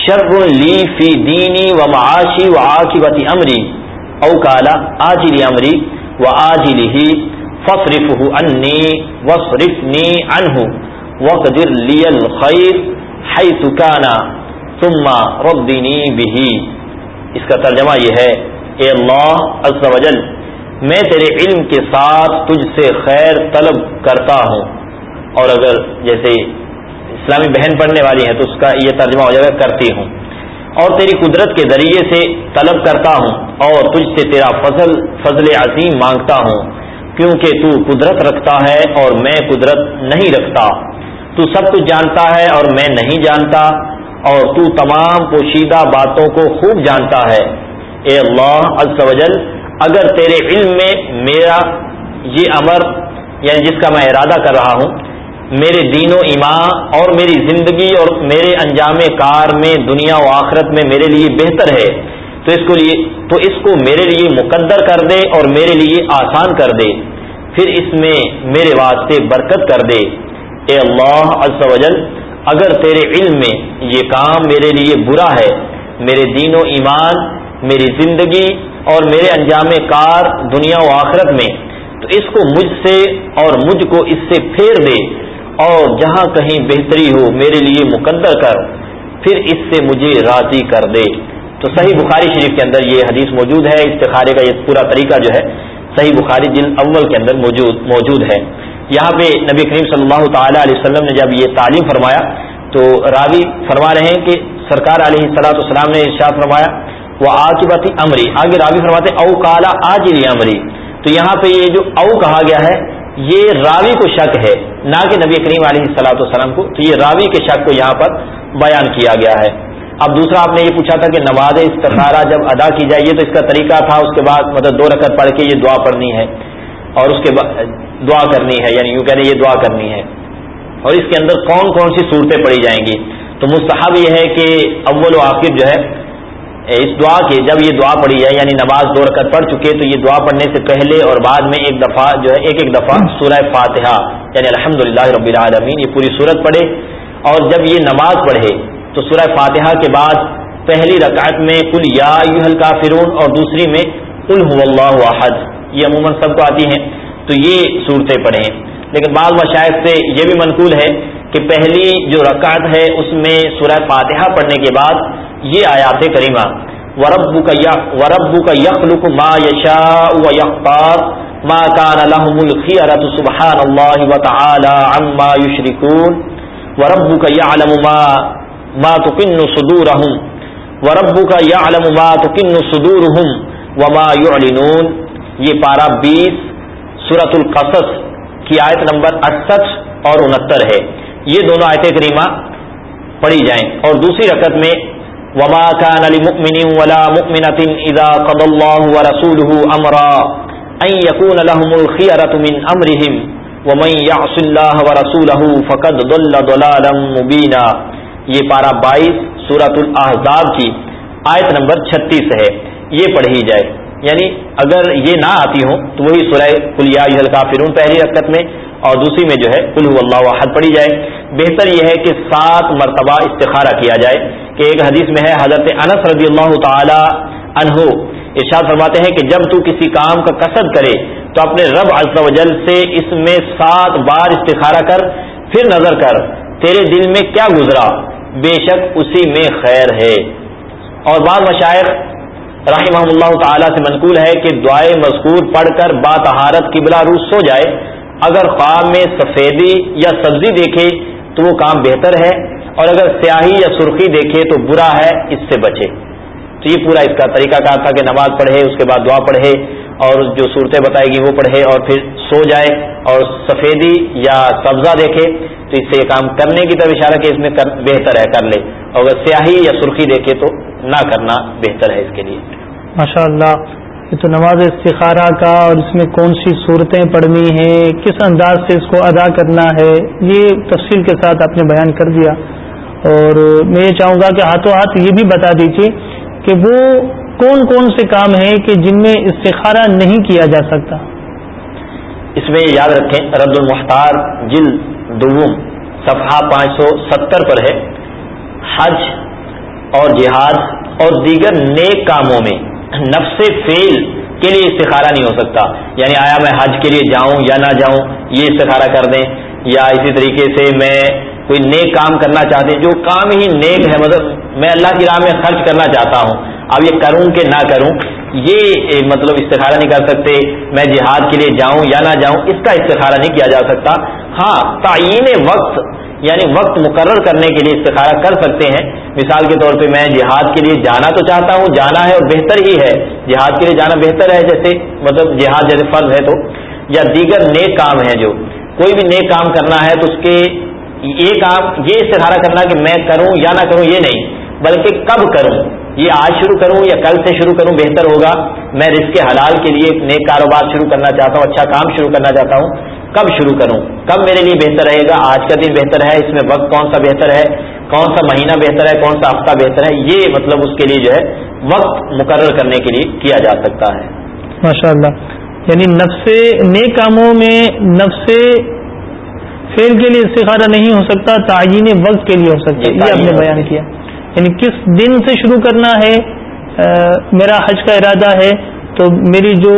شر لي في ديني ومعاشي وعاقبة أمري او کالا آجل امری و آجل ہی فصرف انی وصرف نی انہ وقدر لی الخیر حیث کانا ثم ردنی بھی اس کا ترجمہ یہ ہے، اے اللہ عز و جل، میں تیرے علم کے ساتھ تجھ سے خیر طلب کرتا ہوں۔ اور اگر جیسے اسلامی بہن پڑھنے والی ہیں تو اس کا یہ ترجمہ ہو جائے گا، کرتی ہوں۔ اور تیری قدرت کے ذریعے سے طلب کرتا ہوں، اور تجھ سے تیرا فضل فضل عظیم مانگتا ہوں۔ کیونکہ تو قدرت رکھتا ہے اور میں قدرت نہیں رکھتا۔ تو سب کچھ جانتا ہے اور میں نہیں جانتا۔ اور تو تمام پوشیدہ باتوں کو خوب جانتا ہے۔ اے اللہ عز و جل، اگر تیرے علم میں میرا یہ امر یعنی جس کا میں ارادہ کر رہا ہوں، میرے دین و ایمان اور میری زندگی اور میرے انجام کار میں، دنیا و آخرت میں میرے لیے بہتر ہے، تو اس کو لیے، تو اس کو میرے لیے مقدر کر دے اور میرے لیے آسان کر دے۔ پھر اس میں میرے واسطے برکت کر دے۔ اے اللہ عز و جل اگر تیرے علم میں یہ کام میرے لیے برا ہے، میرے دین و ایمان، میری زندگی اور میرے انجام کار دنیا و آخرت میں، تو اس کو مجھ سے اور مجھ کو اس سے پھیر دے اور جہاں کہیں بہتری ہو میرے لیے مقدر کر، پھر اس سے مجھے راضی کر دے۔ تو صحیح بخاری شریف کے اندر یہ حدیث موجود ہے، استخارے کا یہ پورا طریقہ جو ہے، صحیح بخاری جن اول کے اندر موجود موجود ہے۔ یہاں پہ نبی کریم صلی اللہ تعالی علیہ وسلم نے جب یہ تعلیم فرمایا تو راوی فرما رہے ہیں کہ سرکار علیہ صلاحت السلام نے ارشاد فرمایا وہ آکبتی امری آگے راوی فرماتے او کالا آج امری تو یہاں پہ یہ جو او کہا گیا ہے، یہ راوی کو شک ہے، نہ کہ نبی کریم علیہ صلاحت والسلام کو۔ تو یہ راوی کے شک کو یہاں پر بیان کیا گیا ہے۔ اب دوسرا آپ نے یہ پوچھا تھا کہ نماز استخارہ جب ادا کی جائے، یہ تو اس کا طریقہ تھا، اس کے بعد مطلب دو رکعت پڑھ کے یہ دعا پڑھنی ہے۔ اور اس کے بعد دعا کرنی ہے یعنی یوں کہنے یہ دعا کرنی ہے۔ اور اس کے اندر کون کون سی صورتیں پڑھی جائیں گی؟ تو مستحب یہ ہے کہ اول و آخر جو ہے اس دعا کے جب یہ دعا پڑھی جائے یعنی نماز دو رکعت پڑھ چکے، تو یہ دعا پڑھنے سے پہلے اور بعد میں ایک دفعہ جو ہے، ایک ایک دفعہ سورہ فاتحہ یعنی الحمد للہ رب العالمین، یہ پوری صورت پڑھے۔ اور جب یہ نماز پڑھے، تو سورہ فاتحہ کے بعد پہلی رکعت میں کل یا کا فرون اور دوسری میں کل اللہ واحد یہ عموماً سب کو آتی ہیں، تو یہ صورتیں پڑھیں۔ لیکن بعض مشاعر سے یہ بھی منقول ہے کہ پہلی جو رکعت ہے، اس میں سورہ فاتحہ پڑھنے کے بعد یہ آیات کریمہ ورب کا ورب کا یخلق ما یشا و یختار ما کان لهم الخيرة سبحان الله وتعالى عما يشركون وربك يعلم ما ما تكن صدورهم وربك يعلم ما تكن صدورهم وما يعلنون یہ پارہ بیس سورت القصص کی آیت نمبر اڑسٹھ اور انہتر ہے۔ یہ دونوں آیت کریمہ پڑھی جائیں۔ اور دوسری رکعت میں وما كان لمؤمن ولا مؤمنة إذا قضى الله ورسوله أمرا أن يكون لهم الخيرة من أمرهم ومن يعص الله ورسوله فقد ضل ضلالا مبينا۔ یہ پارہ بائیس سورت الاحزاب کی آیت نمبر چھتیس ہے۔ یہ پڑھی جائے۔ یعنی اگر یہ نہ آتی ہوں تو وہی سورہ کلیا الکافرون پہلی رکعت میں اور دوسری میں جو ہے کلو اللہ واحد پڑھی جائے۔ بہتر یہ ہے کہ سات مرتبہ استخارہ کیا جائے کہ ایک حدیث میں ہے حضرت انس رضی اللہ تعالی عنہ۔ ارشاد فرماتے ہیں کہ جب تو کسی کام کا قصد کرے تو اپنے رب عز و جل سے اس میں سات بار استخارہ کر، پھر نظر کر، تیرے دل میں کیا گزرا؟ بے شک اسی میں خیر ہے۔ اور بعض مشاعر رحمہ اللہ تعالی سے منقول ہے کہ دعائے مذکور پڑھ کر باتہارت قبلہ روس سو جائے۔ اگر خواب میں سفیدی یا سبزی دیکھے تو وہ کام بہتر ہے، اور اگر سیاہی یا سرخی دیکھے تو برا ہے، اس سے بچے۔ تو یہ پورا اس کا طریقہ کار تھا کہ نماز پڑھے، اس کے بعد دعا پڑھے، اور جو صورتیں بتائے گی وہ پڑھے، اور پھر سو جائے، اور سفیدی یا سبزہ دیکھے۔ تو اس سے یہ کام کرنے کی طرف اشارہ کہ اس میں بہتر ہے، کر لے۔ اور اگر سیاہی یا سرخی دیکھے تو نہ کرنا بہتر ہے اس کے لیے۔ ماشاء اللہ یہ تو نماز استخارہ کا اور اس میں کون سی صورتیں پڑھنی ہیں، کس انداز سے اس کو ادا کرنا ہے، یہ تفصیل کے ساتھ آپ نے بیان کر دیا۔ اور میں یہ چاہوں گا کہ ہاتھوں ہاتھ یہ بھی بتا دیجیے کہ وہ کون کون سے کام ہیں کہ جن میں استخارہ نہیں کیا جا سکتا۔ اس میں یاد رکھیں، رد المختار جل دوم، صفحہ پانچ سو ستر پر ہے۔ حج اور جہاد اور دیگر نیک کاموں میں نفس فیل کے لیے استخارہ نہیں ہو سکتا۔ یعنی آیا میں حج کے لیے جاؤں یا نہ جاؤں، یہ استخارہ کر دیں۔ یا اسی طریقے سے میں کوئی نیک کام کرنا چاہتے جو کام ہی نیک ہے مطلب میں اللہ کی راہ میں خرچ کرنا چاہتا ہوں۔ اب یہ کروں کہ نہ کروں یہ مطلب استخارہ نہیں کر سکتے، میں جہاد کے لیے جاؤں یا نہ جاؤں، اس کا استخارہ نہیں کیا جا سکتا۔ ہاں تعین وقت یعنی وقت مقرر کرنے کے لیے استخارہ کر سکتے ہیں۔ مثال کے طور پہ میں جہاد کے لیے جانا تو چاہتا ہوں، جانا ہے اور بہتر ہی ہے۔ جہاد کے لیے جانا بہتر ہے جیسے مطلب جہاد جیسے فرض ہے تو، یا دیگر نیک کام ہے جو۔ کوئی بھی نیک کام کرنا ہے تو اس کے، یہ کام، یہ استخارہ کرنا کہ میں کروں یا نہ کروں، یہ نہیں۔ بلکہ کب کروں؟ یہ آج شروع کروں یا کل سے شروع کروں بہتر ہوگا۔ میں رزق حلال کے لیے نیک کاروبار شروع کرنا چاہتا ہوں اچھا کام شروع کرنا چاہتا ہوں۔ کب شروع کروں؟ کب میرے لیے بہتر رہے گا؟ آج کا دن بہتر ہے؟ اس میں وقت کون سا بہتر ہے؟ کون سا مہینہ بہتر ہے؟ کون سا ہفتہ بہتر ہے؟ یہ مطلب اس کے لیے جو ہے وقت مقرر کرنے کے لیے کیا جا سکتا ہے۔ ماشاء اللہ یعنی نفس نیک کاموں میں نفس فیل کے لیے استخارہ نہیں ہو سکتا تعین وقت کے لیے ہو سکتا ہے۔ یہ آپ نے بیان کیا۔ یعنی کس دن سے شروع کرنا ہے میرا حج کا ارادہ ہے تو میری جو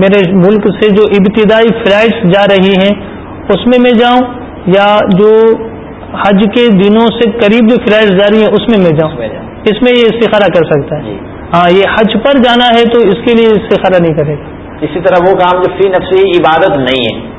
میرے ملک سے جو ابتدائی فلائٹس جا رہی ہیں اس میں میں جاؤں یا جو حج کے دنوں سے قریب جو فلائٹس جا رہی ہیں اس میں میں جاؤں۔ اس میں یہ استخارہ کر سکتا ہے۔ جی۔ ہاں یہ حج پر جانا ہے تو اس کے لیے استخارہ نہیں کرے گا۔ اسی طرح وہ کام جو فی نفسی عبادت نہیں ہے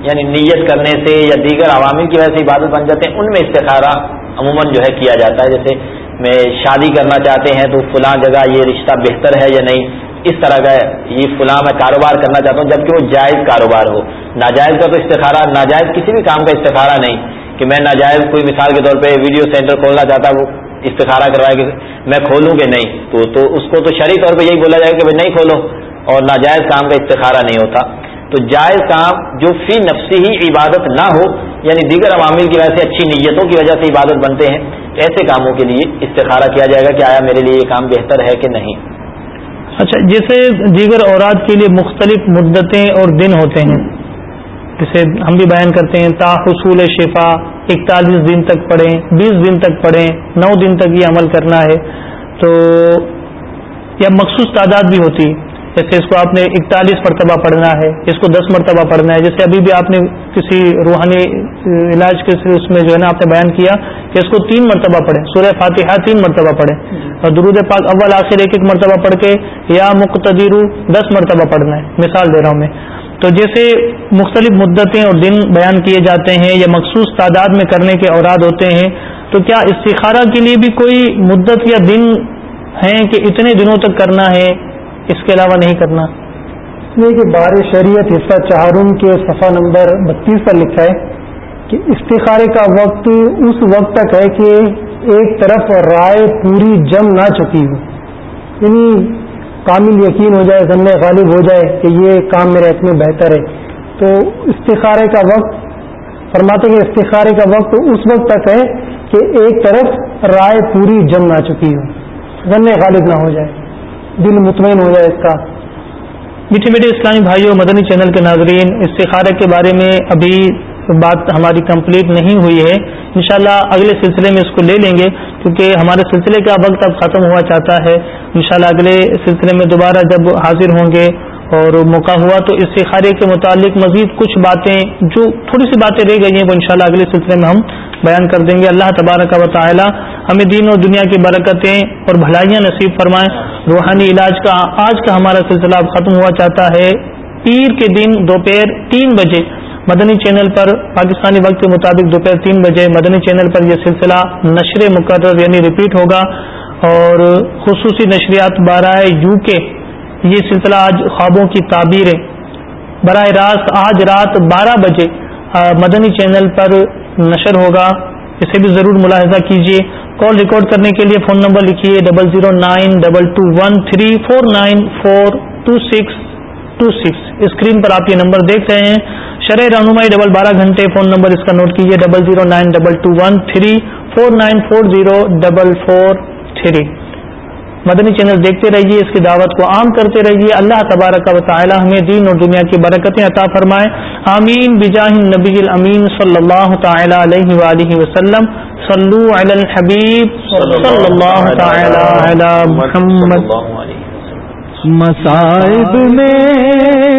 یعنی نیت کرنے سے یا دیگر عوامل کی وجہ سے عبادت بن جاتے ہیں ان میں استخارہ عموماً جو ہے کیا جاتا ہے، جیسے میں شادی کرنا چاہتے ہیں تو فلاں جگہ یہ رشتہ بہتر ہے یا نہیں؟ اس طرح کا یہ فلاں میں کاروبار کرنا چاہتا ہوں، جبکہ وہ جائز کاروبار ہو۔ ناجائز کا تو استخارہ، ناجائز کسی بھی کام کا استخارہ نہیں۔ کہ میں ناجائز کوئی مثال کے طور پہ ویڈیو سینٹر کھولنا چاہتا وہ استخارہ کروائے کہ میں کھولوں گے نہیں؟ تو تو اس کو تو شرعی طور پہ یہی بولا جائے کہ بھائی نہیں کھولو۔ اور ناجائز کام کا استخارہ نہیں ہوتا۔ تو جائز کام جو فی نفسی ہی عبادت نہ ہو یعنی دیگر عوامل کی وجہ سے اچھی نیتوں کی وجہ سے عبادت بنتے ہیں، ایسے کاموں کے لیے استخارہ کیا جائے گا کہ آیا میرے لیے یہ کام بہتر ہے کہ نہیں۔ اچھا جیسے دیگر اوراد کے لیے مختلف مدتیں اور دن ہوتے ہیں، جسے ہم بھی بیان کرتے ہیں، تا حصول شفا، اکتالیس دن تک پڑھیں، بیس دن تک پڑھیں، نو دن تک یہ عمل کرنا ہے، تو یا مخصوص تعداد بھی ہوتی جیسے اس کو آپ نے اکتالیس مرتبہ پڑھنا ہے، اس کو دس مرتبہ پڑھنا ہے، جیسے ابھی بھی آپ نے کسی روحانی علاج کے اس میں جو ہے نا آپ نے بیان کیا کہ اس کو تین مرتبہ پڑھیں۔ سورہ فاتحہ تین مرتبہ پڑھیں۔ اور درود پاک اول آخر ایک ایک مرتبہ پڑھ کے یا مقتدیر دس مرتبہ پڑھنا ہے۔ مثال دے رہا ہوں میں۔ تو جیسے مختلف مدتیں اور دن بیان کیے جاتے ہیں یا مخصوص تعداد میں کرنے کے اوراد ہوتے ہیں، تو کیا استخارہ کے لیے بھی کوئی مدت یا دن ہیں کہ اتنے دنوں تک کرنا ہے؟ اس کے علاوہ نہیں کرنا۔ یہ کہ بار شریعت حصہ چہارم کے صفحہ نمبر بتیس پر لکھا ہے کہ استخارے کا وقت اس وقت تک ہے کہ ایک طرف رائے پوری جم نہ چکی ہو۔ یعنی کامل یقین ہو جائے ضمن غالب ہو جائے کہ یہ کام میرے حق میں بہتر ہے۔ تو استخارے کا وقت، فرماتے کہ استخارے کا وقت اس وقت تک ہے کہ ایک طرف رائے پوری جم نہ چکی ہو ضمن غالب نہ ہو جائے۔ دل مطمئن ہو جائے اس کا۔ میٹھے میٹھے اسلامی بھائیوں، مدنی چینل کے ناظرین، استخارے کے بارے میں ابھی بات ہماری کمپلیٹ نہیں ہوئی ہے۔ انشاءاللہ اگلے سلسلے میں اس کو لے لیں گے، کیونکہ ہمارے سلسلے کا وقت اب ختم ہوا چاہتا ہے۔ انشاءاللہ اگلے سلسلے میں دوبارہ جب حاضر ہوں گے اور موقع ہوا تو استخارے کے متعلق مزید کچھ باتیں جو تھوڑی سی باتیں رہ گئی ہیں، وہ انشاءاللہ اگلے سلسلے میں ہم بیان کر دیں گے۔ اللہ تبارک و تعالی ہمیں دین اور دنیا کی برکتیں اور بھلائیاں نصیب فرمائیں روحانی علاج کا آج کا ہمارا سلسلہ اب ختم ہوا چاہتا ہے۔ پیر کے دن دوپہر تین بجے مدنی چینل پر، پاکستانی وقت کے مطابق دوپہر تین بجے مدنی چینل پر یہ سلسلہ نشر مقرر یعنی ریپیٹ ہوگا۔ اور خصوصی نشریات بارہ یو کے یہ سلسلہ آج خوابوں کی تعبیریں براہ راست آج رات بارہ بجے مدنی چینل پر نشر ہوگا۔ اسے بھی ضرور ملاحظہ کیجیے کال ریکارڈ کرنے کے لیے فون نمبر لکھیے double zero nine double two one three four nine four two six two six screen پر آپ یہ نمبر دیکھ رہے ہیں۔ شرح رہنمائی ڈبل بارہ گھنٹے، فون نمبر اس کا نوٹ کیجیے double zero nine double two one three four nine four zero double four three Madani channel دیکھتے رہیے اس کی دعوت کو عام کرتے رہیے۔ اللہ تبارک و تعالی ہمیں دین اور دنیا کی برکتیں عطا فرمائے۔ آمین۔ بجاہ نبی الامین صلی اللہ تعالی علیہ وآلہ وسلم۔ صلو علی الحبیب۔ صلی اللہ تعالی علی محمد۔ مصائب میں